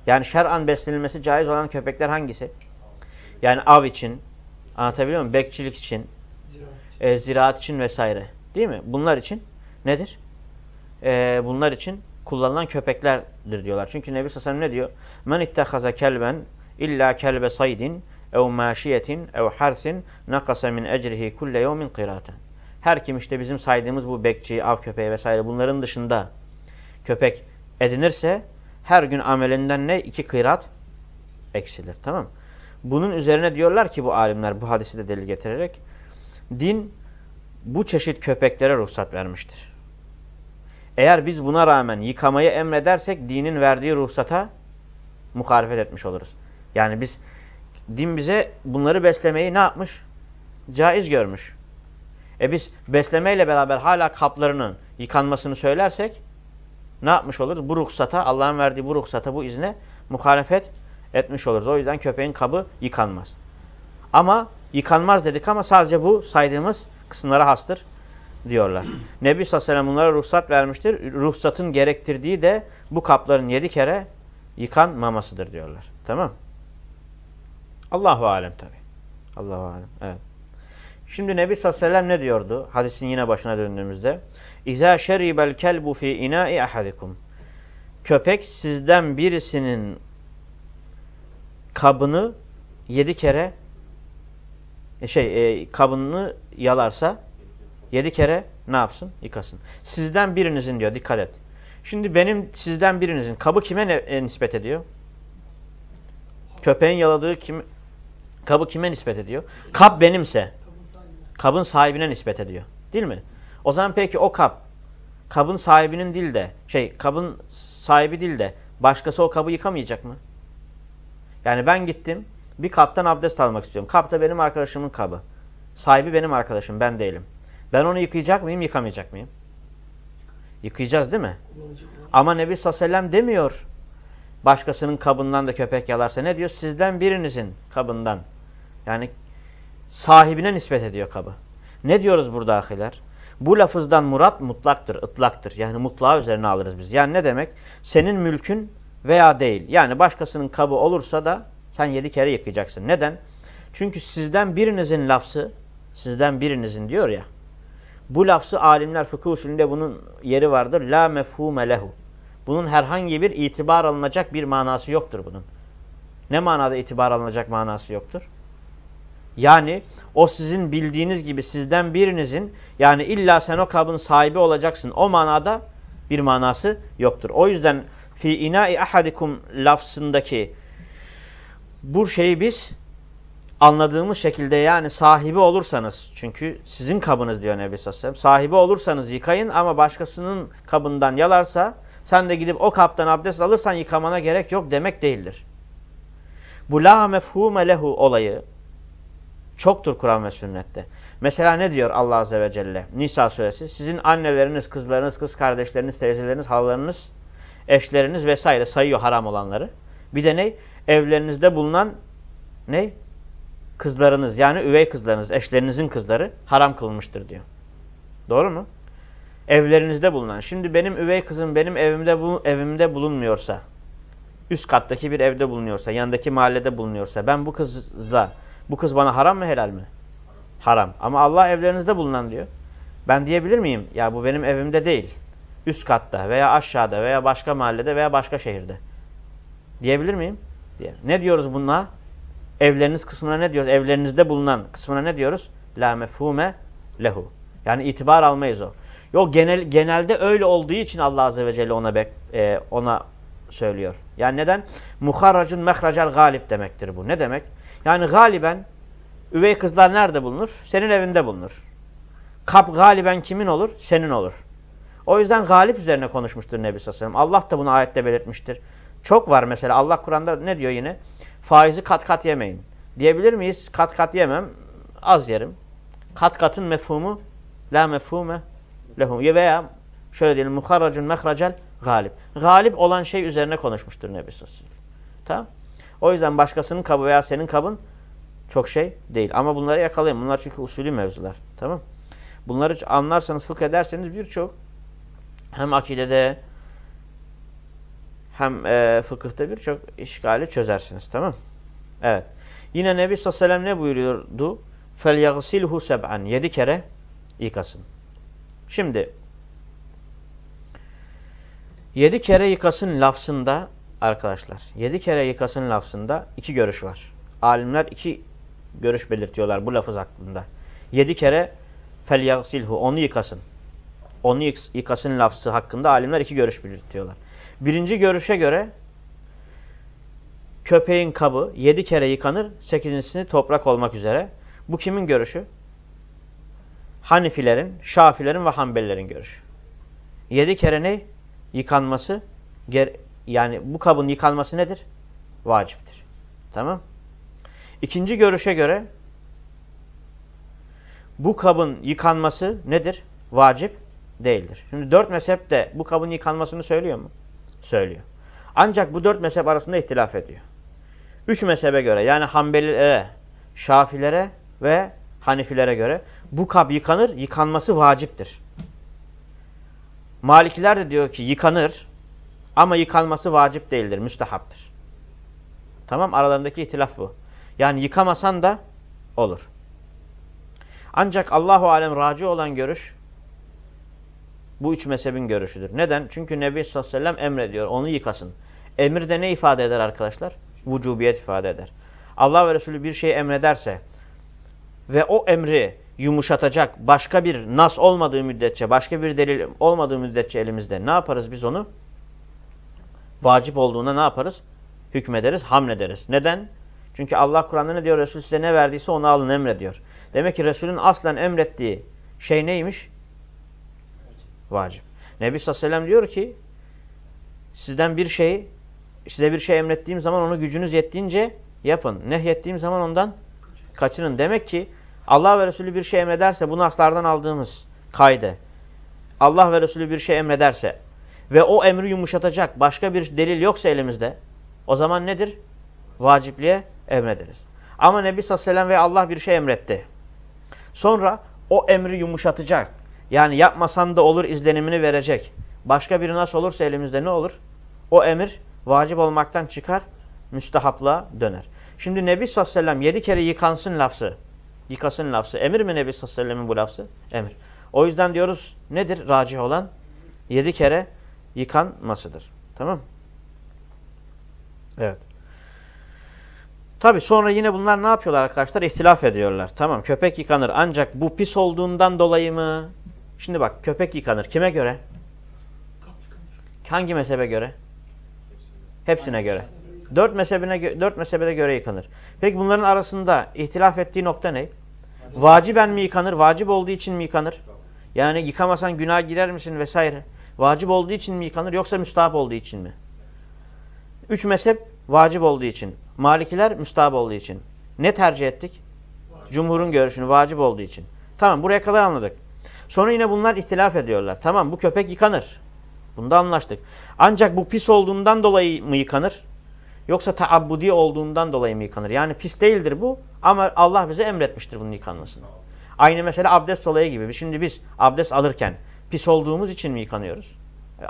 Yani şer'an beslenilmesi caiz olan köpekler hangisi? Yani av için, anlatabiliyor muyum? Bekçilik için, ziraat, e, ziraat için vesaire. Değil mi? Bunlar için nedir? E, bunlar için kullanılan köpeklerdir diyorlar. Çünkü Nebi Sallallahu ne diyor? Men ittehaza kelben illa kelbe saydin ev maşiyetin ev harsin nakasa min ecrihi kulle yevmin kıraten. Her kim işte bizim saydığımız bu bekçi, av köpeği vesaire bunların dışında köpek edinirse her gün amelinden ne? iki kırat eksilir. Tamam Bunun üzerine diyorlar ki bu alimler bu hadisi de delil getirerek din bu çeşit köpeklere ruhsat vermiştir. Eğer biz buna rağmen yıkamayı emredersek dinin verdiği ruhsata mukarefet etmiş oluruz. Yani biz din bize bunları beslemeyi ne yapmış? Caiz görmüş. E biz beslemeyle beraber hala kaplarının yıkanmasını söylersek ne yapmış oluruz? Bu ruhsata, Allah'ın verdiği bu ruhsata, bu izne muhalefet etmiş oluruz. O yüzden köpeğin kabı yıkanmaz. Ama yıkanmaz dedik ama sadece bu saydığımız kısımlara hastır diyorlar. Nebi sallallahu bunlara ruhsat vermiştir. Ruhsatın gerektirdiği de bu kapların yedi kere yıkanmamasıdır diyorlar. Tamam Allahu alem tabi. Allahu alem. Evet. Şimdi Nebi sallallahu ne diyordu? Hadisin yine başına döndüğümüzde. İza şeribel kelbu fi ina'i ahadikum. Köpek sizden birisinin kabını yedi kere e, şey e, kabını yalarsa yedi kere ne yapsın? Yıkasın. Sizden birinizin diyor dikkat et. Şimdi benim sizden birinizin kabı kime ne, e, nispet ediyor? Köpeğin yaladığı kim, kabı kime nispet ediyor? Kap benimse kabın sahibine nispet ediyor. Değil mi? O zaman peki o kap kabın sahibinin değil de şey kabın sahibi değil de başkası o kabı yıkamayacak mı? Yani ben gittim bir kaptan abdest almak istiyorum. Kap da benim arkadaşımın kabı. Sahibi benim arkadaşım ben değilim. Ben onu yıkayacak mıyım yıkamayacak mıyım? Yıkayacağız değil mi? Ama Nebi sallallahu demiyor. Başkasının kabından da köpek yalarsa ne diyor? Sizden birinizin kabından. Yani sahibine nispet ediyor kabı. Ne diyoruz burada ahiler? Bu lafızdan murat mutlaktır, ıtlaktır. Yani mutlağı üzerine alırız biz. Yani ne demek? Senin mülkün veya değil. Yani başkasının kabı olursa da sen yedi kere yıkayacaksın. Neden? Çünkü sizden birinizin lafzı, sizden birinizin diyor ya, bu lafzı alimler fıkıh usulünde bunun yeri vardır. La mefhume lehu. Bunun herhangi bir itibar alınacak bir manası yoktur bunun. Ne manada itibar alınacak manası yoktur? Yani o sizin bildiğiniz gibi sizden birinizin yani illa sen o kabın sahibi olacaksın. O manada bir manası yoktur. O yüzden fi ina'i ahadikum lafzındaki bu şeyi biz anladığımız şekilde yani sahibi olursanız çünkü sizin kabınız diyor Nebi Sallallahu Sahibi olursanız yıkayın ama başkasının kabından yalarsa sen de gidip o kaptan abdest alırsan yıkamana gerek yok demek değildir. Bu la mefhume lehu olayı çoktur Kur'an ve sünnette. Mesela ne diyor Allah Azze ve Celle? Nisa suresi. Sizin anneleriniz, kızlarınız, kız kardeşleriniz, teyzeleriniz, halalarınız, eşleriniz vesaire sayıyor haram olanları. Bir de ne? Evlerinizde bulunan ne? Kızlarınız yani üvey kızlarınız, eşlerinizin kızları haram kılınmıştır diyor. Doğru mu? Evlerinizde bulunan. Şimdi benim üvey kızım benim evimde, bu, evimde bulunmuyorsa, üst kattaki bir evde bulunuyorsa, yanındaki mahallede bulunuyorsa ben bu kızla, bu kız bana haram mı helal mi? Haram. Ama Allah evlerinizde bulunan diyor. Ben diyebilir miyim? Ya bu benim evimde değil. Üst katta veya aşağıda veya başka mahallede veya başka şehirde. Diyebilir miyim? Diye. Ne diyoruz bununla? Evleriniz kısmına ne diyoruz? Evlerinizde bulunan kısmına ne diyoruz? La mefhume lehu. Yani itibar almayız o. Yok genel, genelde öyle olduğu için Allah Azze ve Celle ona, bek, e, ona söylüyor. Yani neden? Muharracın mehracel galip demektir bu. Ne demek? Yani galiben üvey kızlar nerede bulunur? Senin evinde bulunur. Kap galiben kimin olur? Senin olur. O yüzden galip üzerine konuşmuştur Nebi Sallallahu Allah da bunu ayette belirtmiştir. Çok var mesela Allah Kur'an'da ne diyor yine? Faizi kat kat yemeyin. Diyebilir miyiz? Kat kat yemem. Az yerim. Kat katın mefhumu la mefhume lehum. Veya şöyle diyelim muharracun mehracel galip. Galip olan şey üzerine konuşmuştur Nebi Sallallahu Tamam. O yüzden başkasının kabı veya senin kabın çok şey değil. Ama bunları yakalayın. Bunlar çünkü usulü mevzular. Tamam. Bunları anlarsanız, fıkh ederseniz birçok hem akidede hem e, fıkıhta birçok işgali çözersiniz. Tamam Evet. Yine Nebi sallallahu aleyhi ve sellem ne buyuruyordu? فَلْيَغْسِلْهُ سَبْعًا Yedi kere yıkasın. Şimdi yedi kere yıkasın lafzında arkadaşlar, yedi kere yıkasın lafzında iki görüş var. Alimler iki görüş belirtiyorlar bu lafız hakkında. Yedi kere فَلْيَغْسِلْهُ Onu yıkasın. Onu yıkasın lafzı hakkında alimler iki görüş belirtiyorlar. Birinci görüşe göre köpeğin kabı yedi kere yıkanır, sekizincisini toprak olmak üzere. Bu kimin görüşü? Hanifilerin, Şafilerin ve Hanbelilerin görüşü. Yedi kere ne? Yıkanması, yani bu kabın yıkanması nedir? Vaciptir. Tamam. İkinci görüşe göre bu kabın yıkanması nedir? Vacip değildir. Şimdi dört mezhep de bu kabın yıkanmasını söylüyor mu? Söylüyor. Ancak bu dört mezhep arasında ihtilaf ediyor. Üç mezhebe göre yani Hanbelilere, Şafilere ve Hanifilere göre bu kab yıkanır, yıkanması vaciptir. Malikiler de diyor ki yıkanır ama yıkanması vacip değildir, müstehaptır. Tamam aralarındaki ihtilaf bu. Yani yıkamasan da olur. Ancak Allahu alem raci olan görüş bu üç mezhebin görüşüdür. Neden? Çünkü Nebi sallallahu aleyhi ve sellem emrediyor. Onu yıkasın. Emir de ne ifade eder arkadaşlar? Vücubiyet ifade eder. Allah ve Resulü bir şey emrederse ve o emri yumuşatacak başka bir nas olmadığı müddetçe, başka bir delil olmadığı müddetçe elimizde ne yaparız biz onu? Vacip olduğuna ne yaparız? Hükmederiz, hamlederiz. Neden? Çünkü Allah Kur'an'da ne diyor? Resul size ne verdiyse onu alın emrediyor. Demek ki Resul'ün aslen emrettiği şey neymiş? Vacip. Nebi sallallahu aleyhi ve sellem diyor ki sizden bir şey size bir şey emrettiğim zaman onu gücünüz yettiğince yapın. Nehyettiğim zaman ondan kaçının. Demek ki Allah ve Resulü bir şey emrederse bu naslardan aldığımız kaydı. Allah ve Resulü bir şey emrederse ve o emri yumuşatacak başka bir delil yoksa elimizde o zaman nedir? Vacipliğe emrederiz. Ama Nebi sallallahu aleyhi ve sellem ve Allah bir şey emretti. Sonra o emri yumuşatacak yani yapmasan da olur izlenimini verecek. Başka biri nasıl olursa elimizde ne olur? O emir vacip olmaktan çıkar, müstehaplığa döner. Şimdi Nebi sallallahu aleyhi ve sellem yedi kere yıkansın lafzı. Yıkasın lafzı. Emir mi Nebi sallallahu aleyhi ve sellemin bu lafzı? Emir. O yüzden diyoruz nedir racih olan? Yedi kere yıkanmasıdır. Tamam Evet. Tabi sonra yine bunlar ne yapıyorlar arkadaşlar? İhtilaf ediyorlar. Tamam köpek yıkanır ancak bu pis olduğundan dolayı mı? Şimdi bak köpek yıkanır. Kime göre? Hangi mezhebe göre? Hepsine göre. Dört, mezhebine, dört mezhebede göre yıkanır. Peki bunların arasında ihtilaf ettiği nokta ne? Vaciben mi yıkanır? Vacip olduğu için mi yıkanır? Yani yıkamasan günah girer misin vesaire. Vacip olduğu için mi yıkanır yoksa müstahap olduğu için mi? Üç mezhep vacip olduğu için. Malikiler müstahap olduğu için. Ne tercih ettik? Cumhurun görüşünü vacip olduğu için. Tamam buraya kadar anladık. Sonra yine bunlar ihtilaf ediyorlar. Tamam bu köpek yıkanır. Bunda anlaştık. Ancak bu pis olduğundan dolayı mı yıkanır? Yoksa taabbudi olduğundan dolayı mı yıkanır? Yani pis değildir bu ama Allah bize emretmiştir bunun yıkanmasını. Aynı mesela abdest olayı gibi. Şimdi biz abdest alırken pis olduğumuz için mi yıkanıyoruz?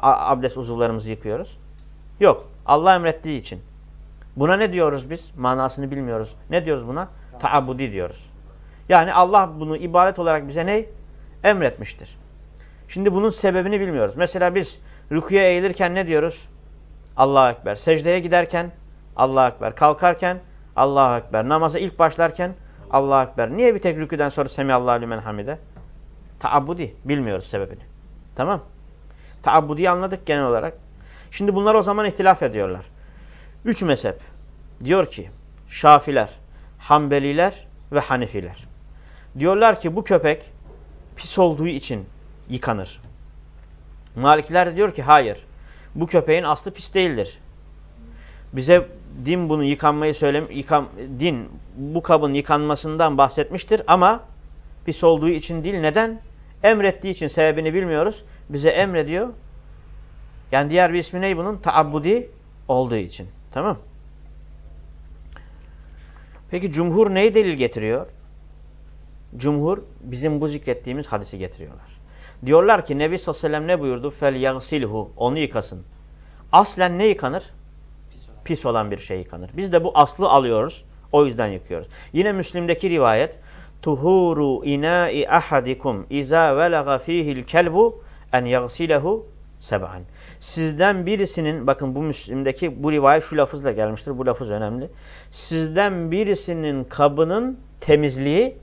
Abdest uzuvlarımızı yıkıyoruz. Yok. Allah emrettiği için. Buna ne diyoruz biz? Manasını bilmiyoruz. Ne diyoruz buna? Taabbudi diyoruz. Yani Allah bunu ibadet olarak bize ne? Emretmiştir. Şimdi bunun sebebini bilmiyoruz. Mesela biz rükuya eğilirken ne diyoruz? Allahu Ekber. Secdeye giderken Allahu Ekber. Kalkarken Allahu Ekber. Namaza ilk başlarken Allahu Ekber. Niye bir tek rüküden sonra Semiyallahu limen hamide? Taabbudi. Bilmiyoruz sebebini. Tamam. Taabbudiyi anladık genel olarak. Şimdi bunlar o zaman ihtilaf ediyorlar. Üç mezhep. Diyor ki Şafiler, Hanbeliler ve Hanifiler. Diyorlar ki bu köpek pis olduğu için yıkanır. Malikiler de diyor ki hayır. Bu köpeğin aslı pis değildir. Bize din bunu yıkanmayı söylem yıkan din bu kabın yıkanmasından bahsetmiştir ama pis olduğu için değil. Neden? Emrettiği için sebebini bilmiyoruz. Bize emrediyor. Yani diğer bir ismi ne bunun? Taabbudi olduğu için. Tamam? Peki cumhur neyi delil getiriyor? Cumhur bizim bu zikrettiğimiz hadisi getiriyorlar. Diyorlar ki Nebi sallallahu aleyhi ve sellem ne buyurdu? Fel yagsilhu. Onu yıkasın. Aslen ne yıkanır? Pis olan bir şey yıkanır. Biz de bu aslı alıyoruz. O yüzden yıkıyoruz. Yine Müslim'deki rivayet Tuhuru ina'i ahadikum iza velaga fihil kelbu en yagsilehu seb'an. Sizden birisinin bakın bu Müslim'deki bu rivayet şu lafızla gelmiştir. Bu lafız önemli. Sizden birisinin kabının temizliği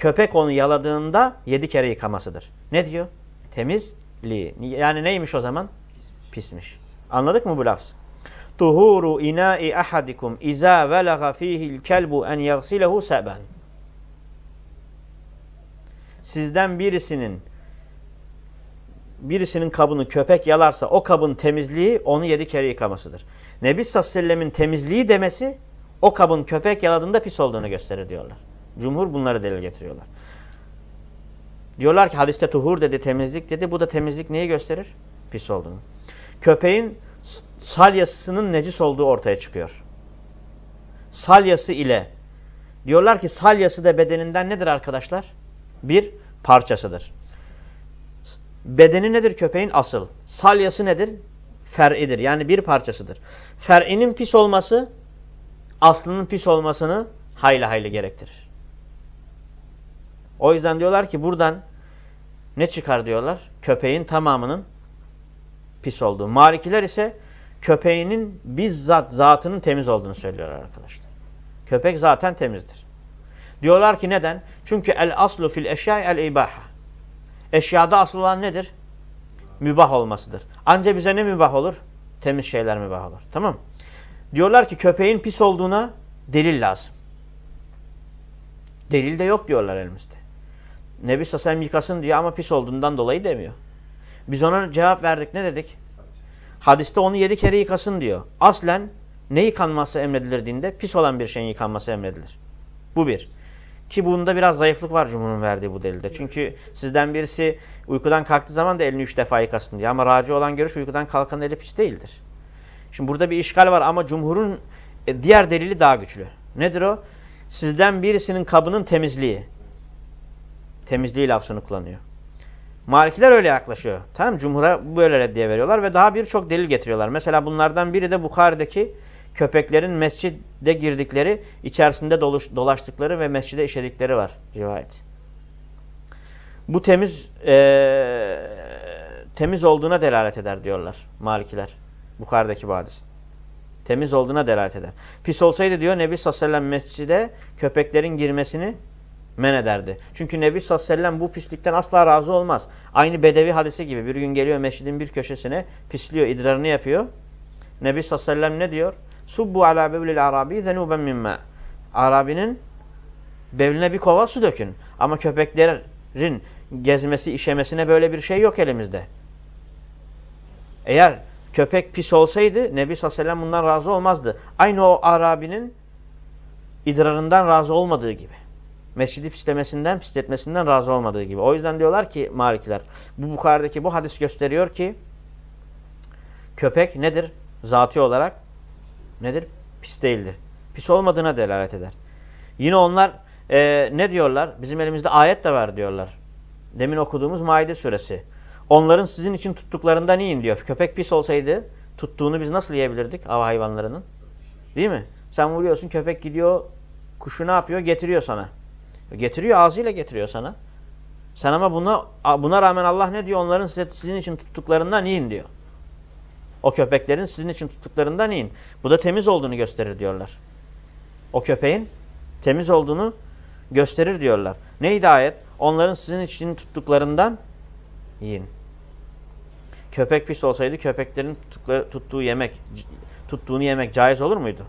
köpek onu yaladığında yedi kere yıkamasıdır. Ne diyor? Temizliği. Yani neymiş o zaman? Pismiş. Anladık mı bu lafz? Tuhuru ina'i ahadikum iza velaga fihil kelbu en yagsilehu seben. Sizden birisinin birisinin kabını köpek yalarsa o kabın temizliği onu yedi kere yıkamasıdır. Nebi sallallahu aleyhi ve sellemin temizliği demesi o kabın köpek yaladığında pis olduğunu gösterir diyorlar. Cumhur bunları delil getiriyorlar. Diyorlar ki hadiste tuhur dedi, temizlik dedi. Bu da temizlik neyi gösterir? Pis olduğunu. Köpeğin salyasının necis olduğu ortaya çıkıyor. Salyası ile diyorlar ki salyası da bedeninden nedir arkadaşlar? Bir parçasıdır. Bedeni nedir köpeğin? Asıl. Salyası nedir? Fer'idir. Yani bir parçasıdır. Fer'inin pis olması aslının pis olmasını hayli hayli gerektirir. O yüzden diyorlar ki buradan ne çıkar diyorlar? Köpeğin tamamının pis olduğu. Marikiler ise köpeğinin bizzat zatının temiz olduğunu söylüyorlar arkadaşlar. Köpek zaten temizdir. Diyorlar ki neden? Çünkü el aslu fil eşya el ibaha. Eşyada asıl olan nedir? Mübah olmasıdır. Ancak bize ne mübah olur? Temiz şeyler mübah olur. Tamam Diyorlar ki köpeğin pis olduğuna delil lazım. Delil de yok diyorlar elimizde. Nebi Sasem yıkasın diyor ama pis olduğundan dolayı demiyor. Biz ona cevap verdik ne dedik? Hadiste onu yedi kere yıkasın diyor. Aslen ne yıkanması emredilir dinde? Pis olan bir şeyin yıkanması emredilir. Bu bir. Ki bunda biraz zayıflık var Cumhur'un verdiği bu delilde. Çünkü sizden birisi uykudan kalktığı zaman da elini üç defa yıkasın diyor. Ama raci olan görüş uykudan kalkan eli pis değildir. Şimdi burada bir işgal var ama Cumhur'un e, diğer delili daha güçlü. Nedir o? Sizden birisinin kabının temizliği. Temizliği lafzını kullanıyor. Malikiler öyle yaklaşıyor. Tamam Cumhur'a böyle reddiye veriyorlar ve daha birçok delil getiriyorlar. Mesela bunlardan biri de Bukhari'deki köpeklerin mescide girdikleri, içerisinde dolaştıkları ve mescide işedikleri var rivayet. Bu temiz e, temiz olduğuna delalet eder diyorlar Malikiler. Bukhari'deki bu hadis. Temiz olduğuna delalet eder. Pis olsaydı diyor Nebi sallallahu aleyhi ve sellem mescide köpeklerin girmesini men ederdi. Çünkü Nebi sallallahu aleyhi ve sellem bu pislikten asla razı olmaz. Aynı bedevi hadisi gibi bir gün geliyor mescidin bir köşesine pisliyor, idrarını yapıyor. Nebi sallallahu aleyhi ve sellem ne diyor? Subbu ala bevlil arabi zenuben mimma. Arabinin bevline bir kova su dökün. Ama köpeklerin gezmesi, işemesine böyle bir şey yok elimizde. Eğer köpek pis olsaydı Nebi sallallahu aleyhi ve sellem bundan razı olmazdı. Aynı o Arabi'nin idrarından razı olmadığı gibi. Mescidi pislemesinden, pisletmesinden razı olmadığı gibi. O yüzden diyorlar ki Malikiler, bu Bukhari'deki bu hadis gösteriyor ki köpek nedir? Zati olarak nedir? Pis değildir. Pis olmadığına delalet eder. Yine onlar e, ne diyorlar? Bizim elimizde ayet de var diyorlar. Demin okuduğumuz Maide suresi. Onların sizin için tuttuklarından yiyin diyor. Köpek pis olsaydı tuttuğunu biz nasıl yiyebilirdik av hayvanlarının? Değil mi? Sen vuruyorsun köpek gidiyor kuşu ne yapıyor? Getiriyor sana. Getiriyor ağzıyla getiriyor sana. Sen ama buna buna rağmen Allah ne diyor? Onların size, sizin için tuttuklarından yiyin diyor. O köpeklerin sizin için tuttuklarından yiyin. Bu da temiz olduğunu gösterir diyorlar. O köpeğin temiz olduğunu gösterir diyorlar. Neydi ayet? Onların sizin için tuttuklarından yiyin. Köpek pis olsaydı köpeklerin tuttuğu yemek, tuttuğunu yemek caiz olur muydu?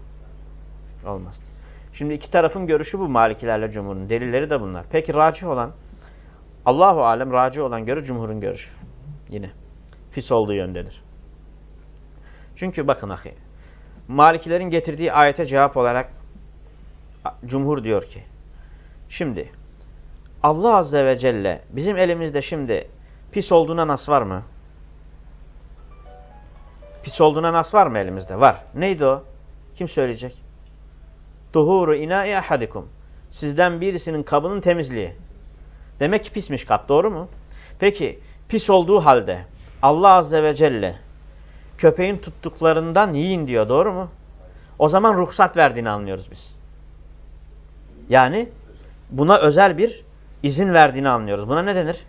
Olmazdı. Şimdi iki tarafın görüşü bu Malikilerle Cumhur'un. Delilleri de bunlar. Peki racih olan, Allahu alem racih olan görü Cumhur'un görüşü. Yine. Pis olduğu yöndedir. Çünkü bakın ahi. Malikilerin getirdiği ayete cevap olarak Cumhur diyor ki. Şimdi Allah Azze ve Celle bizim elimizde şimdi pis olduğuna nas var mı? Pis olduğuna nas var mı elimizde? Var. Neydi o? Kim söyleyecek? Tuhuru ina'i ahadikum. Sizden birisinin kabının temizliği. Demek ki pismiş kap. Doğru mu? Peki pis olduğu halde Allah Azze ve Celle köpeğin tuttuklarından yiyin diyor. Doğru mu? O zaman ruhsat verdiğini anlıyoruz biz. Yani buna özel bir izin verdiğini anlıyoruz. Buna ne denir?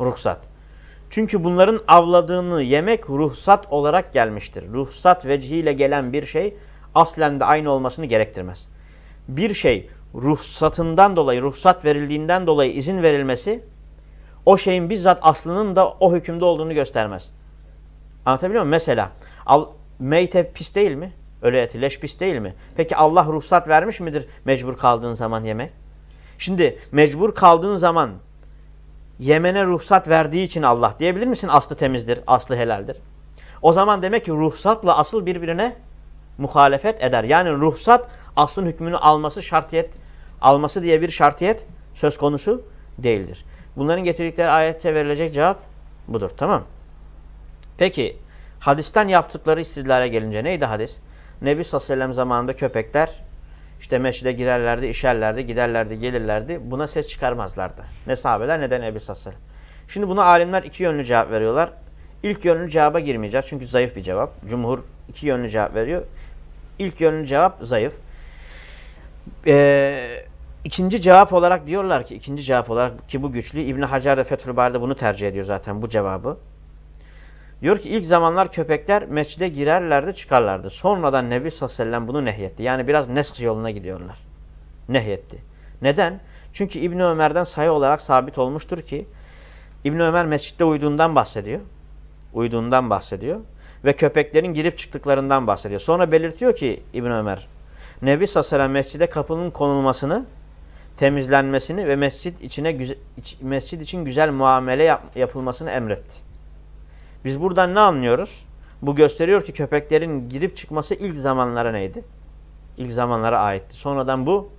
Ruhsat. Çünkü bunların avladığını yemek ruhsat olarak gelmiştir. Ruhsat vecihiyle gelen bir şey aslen de aynı olmasını gerektirmez. Bir şey ruhsatından dolayı, ruhsat verildiğinden dolayı izin verilmesi o şeyin bizzat aslının da o hükümde olduğunu göstermez. Anlatabiliyor muyum? Mesela al, meyte pis değil mi? Ölü eti, leş pis değil mi? Peki Allah ruhsat vermiş midir mecbur kaldığın zaman yemek? Şimdi mecbur kaldığın zaman yemene ruhsat verdiği için Allah diyebilir misin aslı temizdir, aslı helaldir? O zaman demek ki ruhsatla asıl birbirine muhalefet eder. Yani ruhsat aslın hükmünü alması şartiyet, alması diye bir şartiyet söz konusu değildir. Bunların getirdikleri ayette verilecek cevap budur. Tamam Peki hadisten yaptıkları istidlale gelince neydi hadis? Nebi sallallahu aleyhi ve sellem zamanında köpekler işte meşride girerlerdi, işerlerdi, giderlerdi, gelirlerdi. Buna ses çıkarmazlardı. Ne sahabeler ne de Nebi sallallahu aleyhi ve sellem. Şimdi buna alimler iki yönlü cevap veriyorlar. İlk yönlü cevaba girmeyeceğiz çünkü zayıf bir cevap. Cumhur iki yönlü cevap veriyor. İlk yönlü cevap zayıf. Ee, ikinci cevap olarak diyorlar ki, ikinci cevap olarak ki bu güçlü. İbn Hacer de Fethül Bari'de bunu tercih ediyor zaten bu cevabı. Diyor ki ilk zamanlar köpekler mescide girerlerdi çıkarlardı. Sonradan Nebi sallallahu aleyhi ve sellem bunu nehyetti. Yani biraz nesk yoluna gidiyorlar. Nehyetti. Neden? Çünkü İbni Ömer'den sayı olarak sabit olmuştur ki İbni Ömer mescitte uyuduğundan bahsediyor. Uyuduğundan bahsediyor. Ve köpeklerin girip çıktıklarından bahsediyor. Sonra belirtiyor ki İbni Ömer Nebi sallallahu aleyhi ve sellem mescide kapının konulmasını temizlenmesini ve mescid içine mescid için güzel muamele yap, yapılmasını emretti. Biz buradan ne anlıyoruz? Bu gösteriyor ki köpeklerin girip çıkması ilk zamanlara neydi? İlk zamanlara aitti. Sonradan bu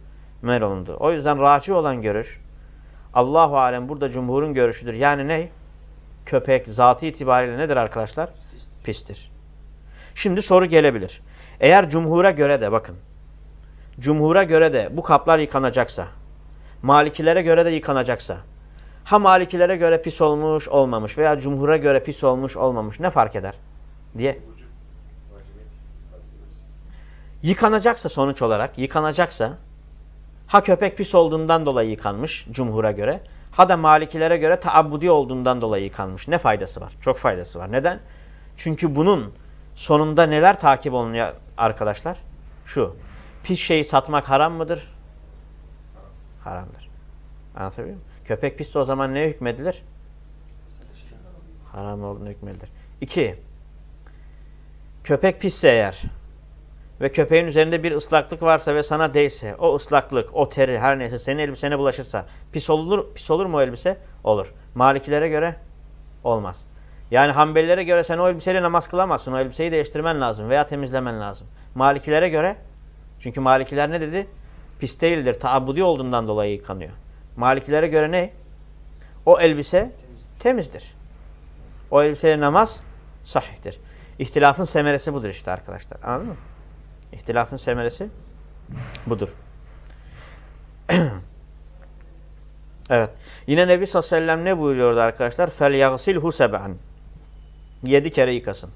men olundu. O yüzden raci olan görüş Allahu alem burada cumhurun görüşüdür. Yani ne? Köpek zatı itibariyle nedir arkadaşlar? Pistir. Şimdi soru gelebilir. Eğer cumhura göre de bakın. Cumhura göre de bu kaplar yıkanacaksa, Malikilere göre de yıkanacaksa, Ha Malikilere göre pis olmuş olmamış veya cumhura göre pis olmuş olmamış ne fark eder diye. Yıkanacaksa sonuç olarak yıkanacaksa ha köpek pis olduğundan dolayı yıkanmış cumhura göre ha da Malikilere göre taabbudi olduğundan dolayı yıkanmış. Ne faydası var? Çok faydası var. Neden? Çünkü bunun sonunda neler takip olunuyor arkadaşlar? Şu. Pis şeyi satmak haram mıdır? Haramdır. Anlatabiliyor muyum? Köpek pisse o zaman ne hükmedilir? Haram olduğunu hükmedilir. İki, köpek pisse eğer ve köpeğin üzerinde bir ıslaklık varsa ve sana değse o ıslaklık, o teri her neyse senin elbisene bulaşırsa pis olur, pis olur mu o elbise? Olur. Malikilere göre olmaz. Yani Hanbelilere göre sen o elbiseyle namaz kılamazsın. O elbiseyi değiştirmen lazım veya temizlemen lazım. Malikilere göre çünkü Malikiler ne dedi? Pis değildir. Taabbudi olduğundan dolayı yıkanıyor. Malikilere göre ne? O elbise temizdir. O elbiseyle namaz sahihtir. İhtilafın semeresi budur işte arkadaşlar. Anladın mı? İhtilafın semeresi budur. evet. Yine Nebi sallallahu aleyhi ve sellem ne buyuruyordu arkadaşlar? فَلْيَغْسِلْهُ سَبَعًا Yedi kere yıkasın.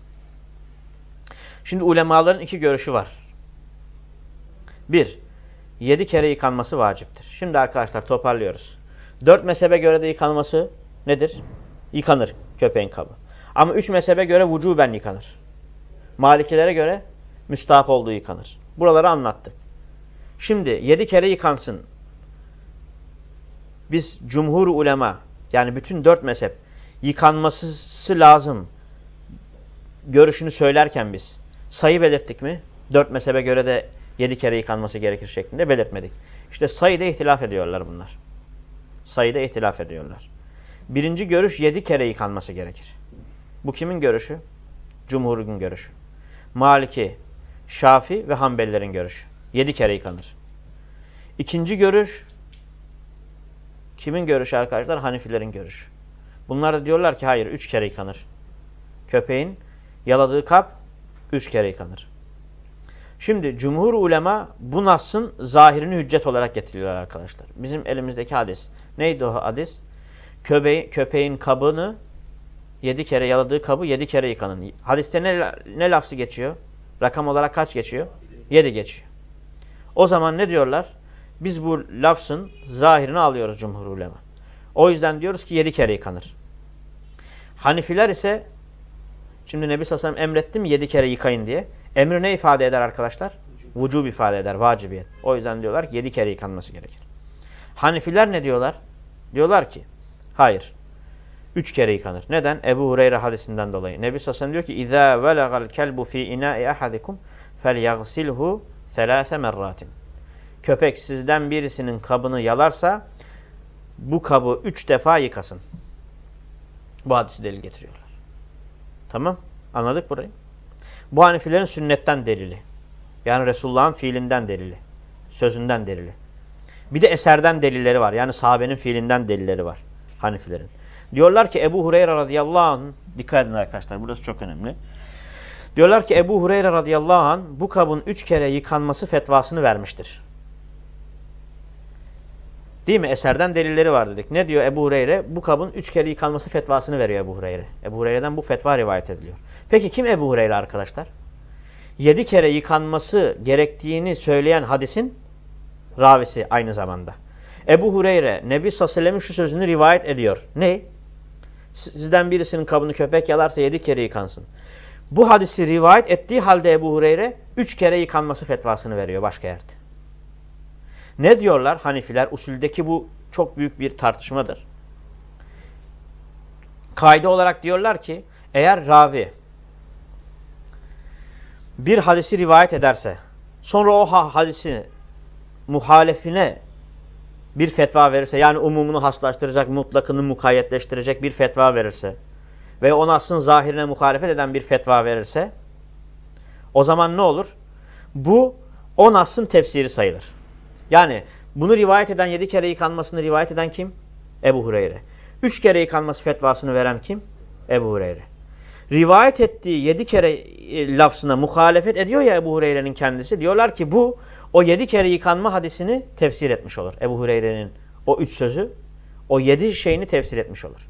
Şimdi ulemaların iki görüşü var. Bir, yedi kere yıkanması vaciptir. Şimdi arkadaşlar toparlıyoruz. Dört mezhebe göre de yıkanması nedir? Yıkanır köpeğin kabı. Ama üç mezhebe göre vücuben yıkanır. Malikilere göre müstahap olduğu yıkanır. Buraları anlattık. Şimdi yedi kere yıkansın. Biz cumhur ulema yani bütün dört mezhep yıkanması lazım görüşünü söylerken biz sayı belirttik mi? Dört mezhebe göre de yedi kere yıkanması gerekir şeklinde belirtmedik. İşte sayıda ihtilaf ediyorlar bunlar. Sayıda ihtilaf ediyorlar. Birinci görüş yedi kere yıkanması gerekir. Bu kimin görüşü? Cumhurun görüşü. Maliki, Şafi ve Hanbelilerin görüşü. Yedi kere yıkanır. İkinci görüş kimin görüşü arkadaşlar? Hanifilerin görüşü. Bunlar da diyorlar ki hayır üç kere yıkanır. Köpeğin yaladığı kap üç kere yıkanır. Şimdi cumhur ulema bu nasın zahirini hüccet olarak getiriyorlar arkadaşlar. Bizim elimizdeki hadis. Neydi o hadis? Köpeğin, köpeğin kabını yedi kere yaladığı kabı yedi kere yıkanın. Hadiste ne, ne lafzı geçiyor? Rakam olarak kaç geçiyor? Yedi geçiyor. O zaman ne diyorlar? Biz bu lafzın zahirini alıyoruz cumhur ulema. O yüzden diyoruz ki yedi kere yıkanır. Hanifiler ise şimdi Nebi Sallallahu emretti mi yedi kere yıkayın diye. Emri ne ifade eder arkadaşlar? Vücub ifade eder, vacibiyet. O yüzden diyorlar ki yedi kere yıkanması gerekir. Hanifiler ne diyorlar? Diyorlar ki hayır. Üç kere yıkanır. Neden? Ebu Hureyre hadisinden dolayı. Nebi Sallallahu diyor ki اِذَا وَلَغَ الْكَلْبُ ف۪ي اِنَاءِ اَحَدِكُمْ فَلْيَغْسِلْهُ ثَلَاثَ مَرَّاتٍ Köpek sizden birisinin kabını yalarsa bu kabı üç defa yıkasın. Bu hadisi delil getiriyorlar. Tamam. Anladık burayı. Bu Hanefilerin sünnetten delili. Yani Resulullah'ın fiilinden delili. Sözünden delili. Bir de eserden delilleri var. Yani sahabenin fiilinden delilleri var. Hanefilerin. Diyorlar ki Ebu Hureyre radıyallahu anh, dikkat edin arkadaşlar burası çok önemli. Diyorlar ki Ebu Hureyre radıyallahu anh bu kabın üç kere yıkanması fetvasını vermiştir. Değil mi? Eserden delilleri var dedik. Ne diyor Ebu Hureyre? Bu kabın üç kere yıkanması fetvasını veriyor Ebu Hureyre. Ebu Hureyre'den bu fetva rivayet ediliyor. Peki kim Ebu Hureyre arkadaşlar? Yedi kere yıkanması gerektiğini söyleyen hadisin ravisi aynı zamanda. Ebu Hureyre Nebi Sallallahu şu sözünü rivayet ediyor. Ne? Sizden birisinin kabını köpek yalarsa yedi kere yıkansın. Bu hadisi rivayet ettiği halde Ebu Hureyre üç kere yıkanması fetvasını veriyor başka yerde. Ne diyorlar Hanifiler? Usuldeki bu çok büyük bir tartışmadır. Kaydı olarak diyorlar ki eğer ravi bir hadisi rivayet ederse sonra o hadisi muhalefine bir fetva verirse yani umumunu haslaştıracak, mutlakını mukayyetleştirecek bir fetva verirse ve o nasın zahirine muhalefet eden bir fetva verirse o zaman ne olur? Bu o nasın tefsiri sayılır. Yani bunu rivayet eden yedi kere yıkanmasını rivayet eden kim? Ebu Hureyre. Üç kere yıkanması fetvasını veren kim? Ebu Hureyre. Rivayet ettiği yedi kere e, lafzına muhalefet ediyor ya Ebu Hureyre'nin kendisi. Diyorlar ki bu o yedi kere yıkanma hadisini tefsir etmiş olur. Ebu Hureyre'nin o üç sözü o yedi şeyini tefsir etmiş olur.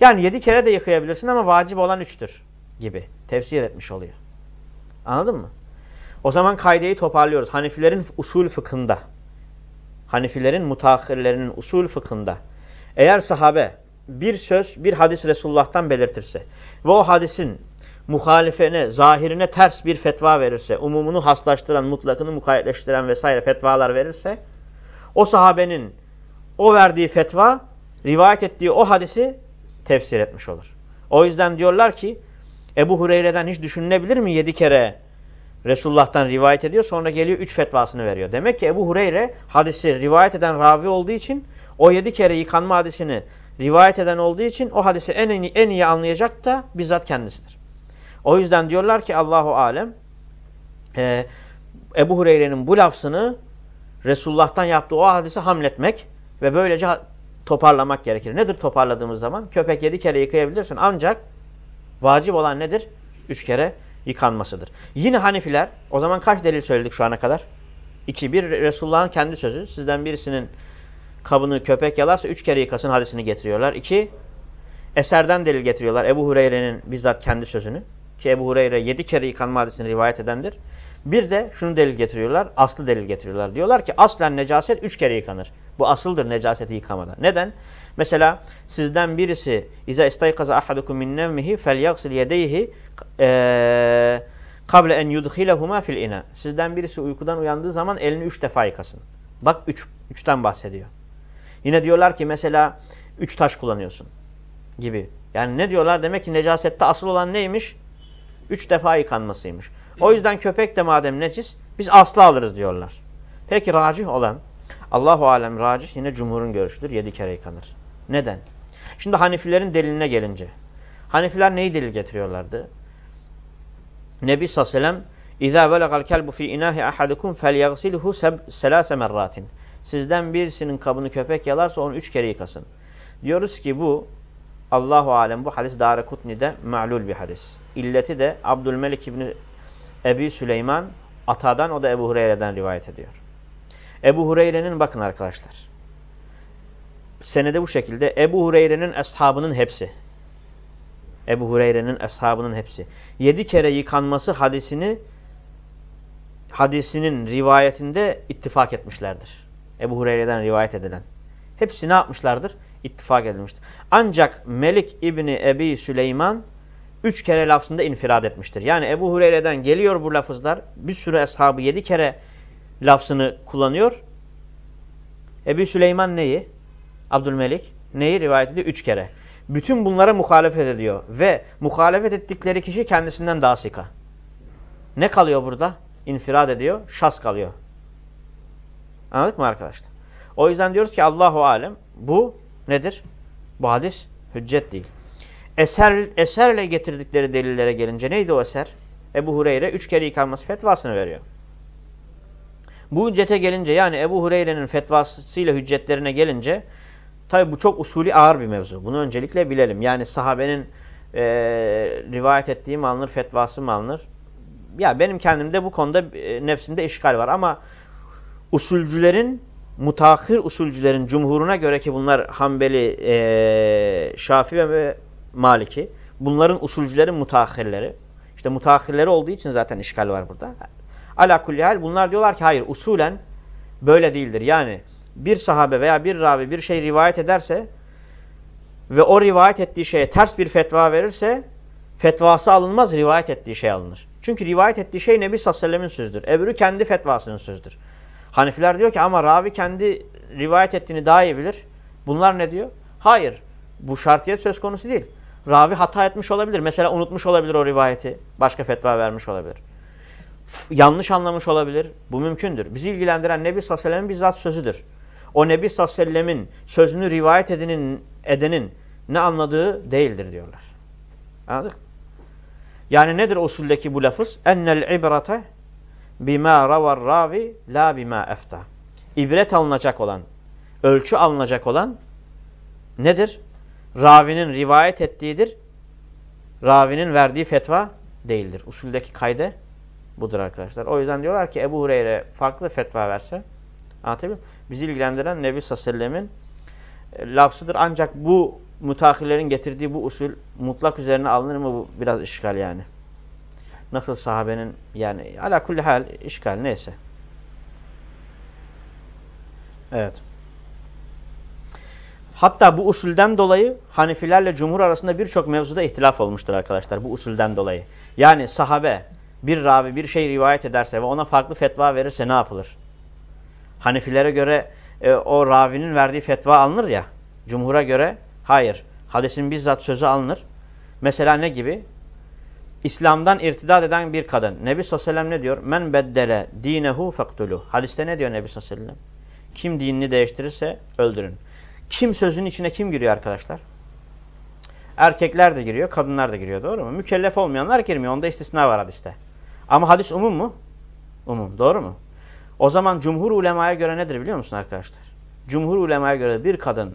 Yani yedi kere de yıkayabilirsin ama vacip olan üçtür gibi tefsir etmiş oluyor. Anladın mı? O zaman kaydeyi toparlıyoruz. Hanifilerin usul fıkhında, Hanifilerin mutahhirlerinin usul fıkhında eğer sahabe bir söz, bir hadis Resulullah'tan belirtirse ve o hadisin muhalifene, zahirine ters bir fetva verirse, umumunu haslaştıran, mutlakını mukayyetleştiren vesaire fetvalar verirse, o sahabenin o verdiği fetva, rivayet ettiği o hadisi tefsir etmiş olur. O yüzden diyorlar ki, Ebu Hureyre'den hiç düşünülebilir mi yedi kere Resulullah'tan rivayet ediyor sonra geliyor üç fetvasını veriyor. Demek ki Ebu Hureyre hadisi rivayet eden ravi olduğu için o yedi kere yıkanma hadisini rivayet eden olduğu için o hadisi en iyi, en iyi anlayacak da bizzat kendisidir. O yüzden diyorlar ki Allahu Alem e, Ebu Hureyre'nin bu lafzını Resulullah'tan yaptığı o hadise hamletmek ve böylece toparlamak gerekir. Nedir toparladığımız zaman? Köpek yedi kere yıkayabilirsin ancak vacip olan nedir? Üç kere yıkanmasıdır. Yine Hanifiler, o zaman kaç delil söyledik şu ana kadar? İki, bir Resulullah'ın kendi sözü. Sizden birisinin kabını köpek yalarsa üç kere yıkasın hadisini getiriyorlar. İki, eserden delil getiriyorlar. Ebu Hureyre'nin bizzat kendi sözünü. Ki Ebu Hureyre yedi kere yıkanma hadisini rivayet edendir. Bir de şunu delil getiriyorlar. Aslı delil getiriyorlar. Diyorlar ki aslen necaset üç kere yıkanır. Bu asıldır necaseti yıkamada. Neden? Mesela sizden birisi İza istaykaza ahadukum min nevmihi felyaghsil yedeyhi kable en yudkhilehuma fil ina. Sizden birisi uykudan uyandığı zaman elini üç defa yıkasın. Bak üç, üçten bahsediyor. Yine diyorlar ki mesela üç taş kullanıyorsun gibi. Yani ne diyorlar? Demek ki necasette asıl olan neymiş? Üç defa yıkanmasıymış. O yüzden köpek de madem necis biz aslı alırız diyorlar. Peki racih olan Allahu alem racih yine cumhurun görüşüdür. Yedi kere yıkanır. Neden? Şimdi Hanifilerin deliline gelince. Hanifiler neyi delil getiriyorlardı? Nebi sallallahu aleyhi ve sellem İzâ velegal kelbu fî inâhi ahadukum felyagsilhu selâse merratin. Sizden birisinin kabını köpek yalarsa onu üç kere yıkasın. Diyoruz ki bu Allahu alem bu hadis Darekutni'de ma'lul bir hadis. İlleti de Abdülmelik İbni Ebi Süleyman Ata'dan o da Ebu Hureyre'den rivayet ediyor. Ebu Hureyre'nin bakın arkadaşlar. Senede bu şekilde Ebu Hureyre'nin eshabının hepsi. Ebu Hureyre'nin eshabının hepsi. Yedi kere yıkanması hadisini hadisinin rivayetinde ittifak etmişlerdir. Ebu Hureyre'den rivayet edilen. Hepsi ne yapmışlardır? İttifak edilmiştir. Ancak Melik İbni Ebi Süleyman üç kere lafzında infirad etmiştir. Yani Ebu Hureyre'den geliyor bu lafızlar. Bir sürü eshabı yedi kere lafzını kullanıyor. Ebu Süleyman neyi? Abdülmelik neyi rivayet ediyor? Üç kere. Bütün bunlara muhalefet ediyor. Ve muhalefet ettikleri kişi kendisinden daha sika. Ne kalıyor burada? İnfirad ediyor. Şas kalıyor. Anladık mı arkadaşlar? O yüzden diyoruz ki Allahu Alem bu nedir? Bu hadis hüccet değil. Eser, eserle getirdikleri delillere gelince neydi o eser? Ebu Hureyre üç kere yıkanması fetvasını veriyor. Bu hüccete gelince yani Ebu Hureyre'nin fetvasıyla hüccetlerine gelince tabi bu çok usulü ağır bir mevzu. Bunu öncelikle bilelim. Yani sahabenin e, rivayet ettiği mi alınır, fetvası mı alınır? Ya benim kendimde bu konuda e, nefsimde işgal var ama usulcülerin mutahhir usulcülerin cumhuruna göre ki bunlar Hanbeli, e, Şafi ve Maliki. Bunların usulcülerin mutahhirleri. İşte mutahhirleri olduğu için zaten işgal var burada. Ala kulli hal bunlar diyorlar ki hayır usulen böyle değildir. Yani bir sahabe veya bir ravi bir şey rivayet ederse ve o rivayet ettiği şeye ters bir fetva verirse fetvası alınmaz rivayet ettiği şey alınır. Çünkü rivayet ettiği şey Nebi sellemin sözüdür. Öbürü kendi fetvasının sözüdür. Hanifiler diyor ki ama ravi kendi rivayet ettiğini daha iyi bilir. Bunlar ne diyor? Hayır. Bu şartiyet söz konusu değil. Ravi hata etmiş olabilir. Mesela unutmuş olabilir o rivayeti. Başka fetva vermiş olabilir. Yanlış anlamış olabilir. Bu mümkündür. Bizi ilgilendiren Nebi sellem'in bizzat sözüdür. O Nebi sallallahu sözünü rivayet edenin, edenin ne anladığı değildir diyorlar. Anladık Yani nedir usuldeki bu lafız? Ennel ibrate bima ravar ravi la bima efta. İbret alınacak olan, ölçü alınacak olan nedir? Ravinin rivayet ettiğidir. Ravinin verdiği fetva değildir. Usuldeki kayde budur arkadaşlar. O yüzden diyorlar ki Ebu Hureyre farklı fetva verse anlatabiliyor muyum? Bizi ilgilendiren Nebi Sallallahu e, lafzıdır. Ancak bu müteahhirlerin getirdiği bu usul mutlak üzerine alınır mı? Bu biraz işgal yani. Nasıl sahabenin yani ala kulli hal işgal neyse. Evet. Hatta bu usulden dolayı Hanifilerle Cumhur arasında birçok mevzuda ihtilaf olmuştur arkadaşlar bu usulden dolayı. Yani sahabe bir ravi bir şey rivayet ederse ve ona farklı fetva verirse ne yapılır? Hanifilere göre e, o ravinin verdiği fetva alınır ya. Cumhur'a göre hayır. Hadisin bizzat sözü alınır. Mesela ne gibi? İslam'dan irtidat eden bir kadın. Nebi sallallahu aleyhi ve ne diyor? Men beddele dinehu faktulu. Hadiste ne diyor Nebi sallallahu aleyhi ve sellem? Kim dinini değiştirirse öldürün. Kim sözünün içine kim giriyor arkadaşlar? Erkekler de giriyor, kadınlar da giriyor. Doğru mu? Mükellef olmayanlar girmiyor. Onda istisna var hadiste. Ama hadis umum mu? Umum. Doğru mu? O zaman cumhur ulemaya göre nedir biliyor musun arkadaşlar? Cumhur ulemaya göre bir kadın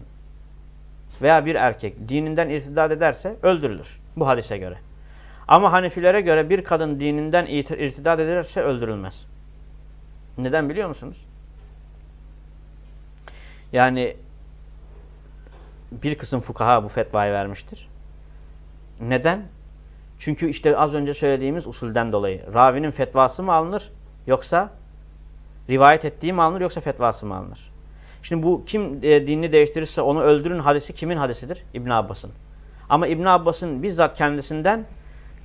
veya bir erkek dininden irtidat ederse öldürülür. Bu hadise göre. Ama Hanefilere göre bir kadın dininden irtidat ederse öldürülmez. Neden biliyor musunuz? Yani bir kısım fukaha bu fetvayı vermiştir. Neden? Çünkü işte az önce söylediğimiz usulden dolayı. Ravinin fetvası mı alınır yoksa rivayet ettiği mi alınır yoksa fetvası mı alınır? Şimdi bu kim e, dinini değiştirirse onu öldürün hadisi kimin hadisidir? İbn Abbas'ın. Ama İbn Abbas'ın bizzat kendisinden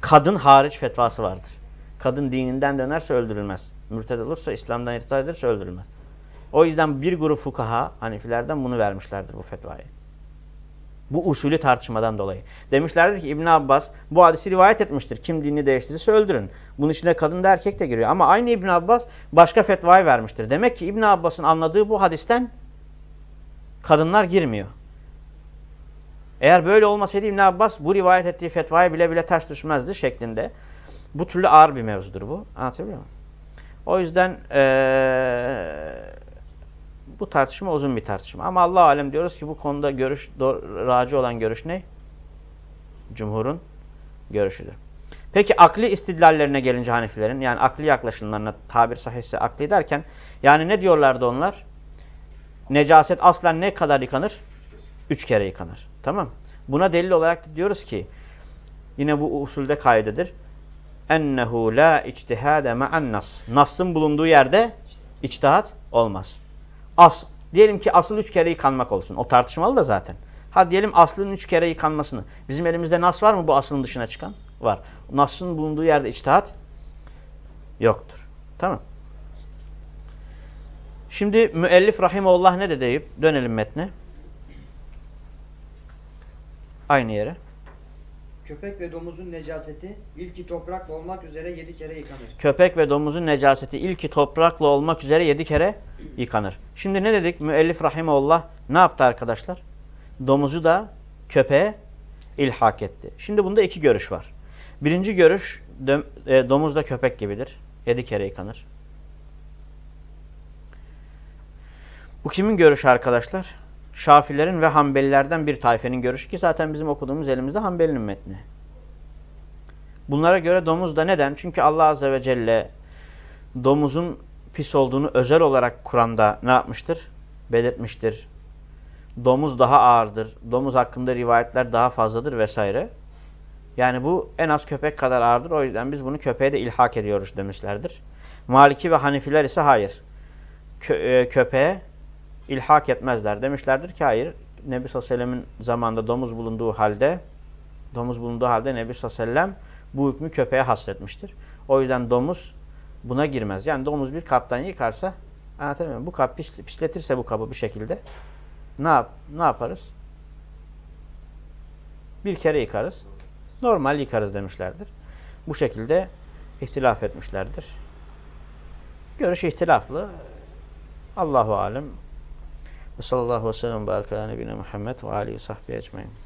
kadın hariç fetvası vardır. Kadın dininden dönerse öldürülmez. Mürted olursa, İslam'dan irtidat ederse öldürülmez. O yüzden bir grup fukaha, Hanifilerden bunu vermişlerdir bu fetvayı. Bu usulü tartışmadan dolayı. Demişlerdir ki İbn Abbas bu hadisi rivayet etmiştir. Kim dinini değiştirirse öldürün. Bunun içine kadın da erkek de giriyor. Ama aynı İbn Abbas başka fetvayı vermiştir. Demek ki İbn Abbas'ın anladığı bu hadisten kadınlar girmiyor. Eğer böyle olmasaydı İbn Abbas bu rivayet ettiği fetvayı bile bile ters düşmezdi şeklinde. Bu türlü ağır bir mevzudur bu. Anlatabiliyor muyum? O yüzden ee, bu tartışma uzun bir tartışma. Ama Allah alem diyoruz ki bu konuda görüş racı olan görüş ne? Cumhurun görüşüdür. Peki akli istidlallerine gelince Hanefilerin yani akli yaklaşımlarına tabir sahihse akli derken yani ne diyorlardı onlar? Necaset aslen ne kadar yıkanır? Üç kere yıkanır. Tamam. Buna delil olarak diyoruz ki yine bu usulde kaydedir. Ennehu la içtihade ma'an nas. Nas'ın bulunduğu yerde içtihat olmaz. As, diyelim ki asıl üç kere yıkanmak olsun. O tartışmalı da zaten. Ha diyelim aslın üç kere yıkanmasını. Bizim elimizde nas var mı bu aslın dışına çıkan? Var. Nas'ın bulunduğu yerde içtihat yoktur. Tamam. Şimdi müellif rahimullah ne de deyip dönelim metne. Aynı yere. Köpek ve domuzun necaseti ilki toprakla olmak üzere yedi kere yıkanır. Köpek ve domuzun necaseti ilki toprakla olmak üzere yedi kere yıkanır. Şimdi ne dedik? Müellif rahimeullah ne yaptı arkadaşlar? Domuzu da köpeğe ilhak etti. Şimdi bunda iki görüş var. Birinci görüş e, domuz da köpek gibidir. Yedi kere yıkanır. Bu kimin görüşü arkadaşlar? Şafilerin ve Hanbelilerden bir tayfenin görüşü ki zaten bizim okuduğumuz elimizde Hanbelinin metni. Bunlara göre domuz da neden? Çünkü Allah Azze ve Celle domuzun pis olduğunu özel olarak Kur'an'da ne yapmıştır? Belirtmiştir. Domuz daha ağırdır. Domuz hakkında rivayetler daha fazladır vesaire. Yani bu en az köpek kadar ağırdır. O yüzden biz bunu köpeğe de ilhak ediyoruz demişlerdir. Maliki ve Hanifiler ise hayır. Kö e, köpeğe ilhak etmezler. Demişlerdir ki hayır. Nebi sallallahu aleyhi ve sellemin zamanında domuz bulunduğu halde domuz bulunduğu halde Nebi sallallahu aleyhi ve sellem bu hükmü köpeğe hasretmiştir. O yüzden domuz buna girmez. Yani domuz bir kaptan yıkarsa anlatamıyorum. Bu kap pis, pisletirse bu kabı bir şekilde ne, yap, ne yaparız? Bir kere yıkarız. Normal yıkarız demişlerdir. Bu şekilde ihtilaf etmişlerdir. Görüş ihtilaflı. Allahu alem. Ve sallallahu aleyhi ve sellem ve Muhammed ve alihi sahbihi ecmain.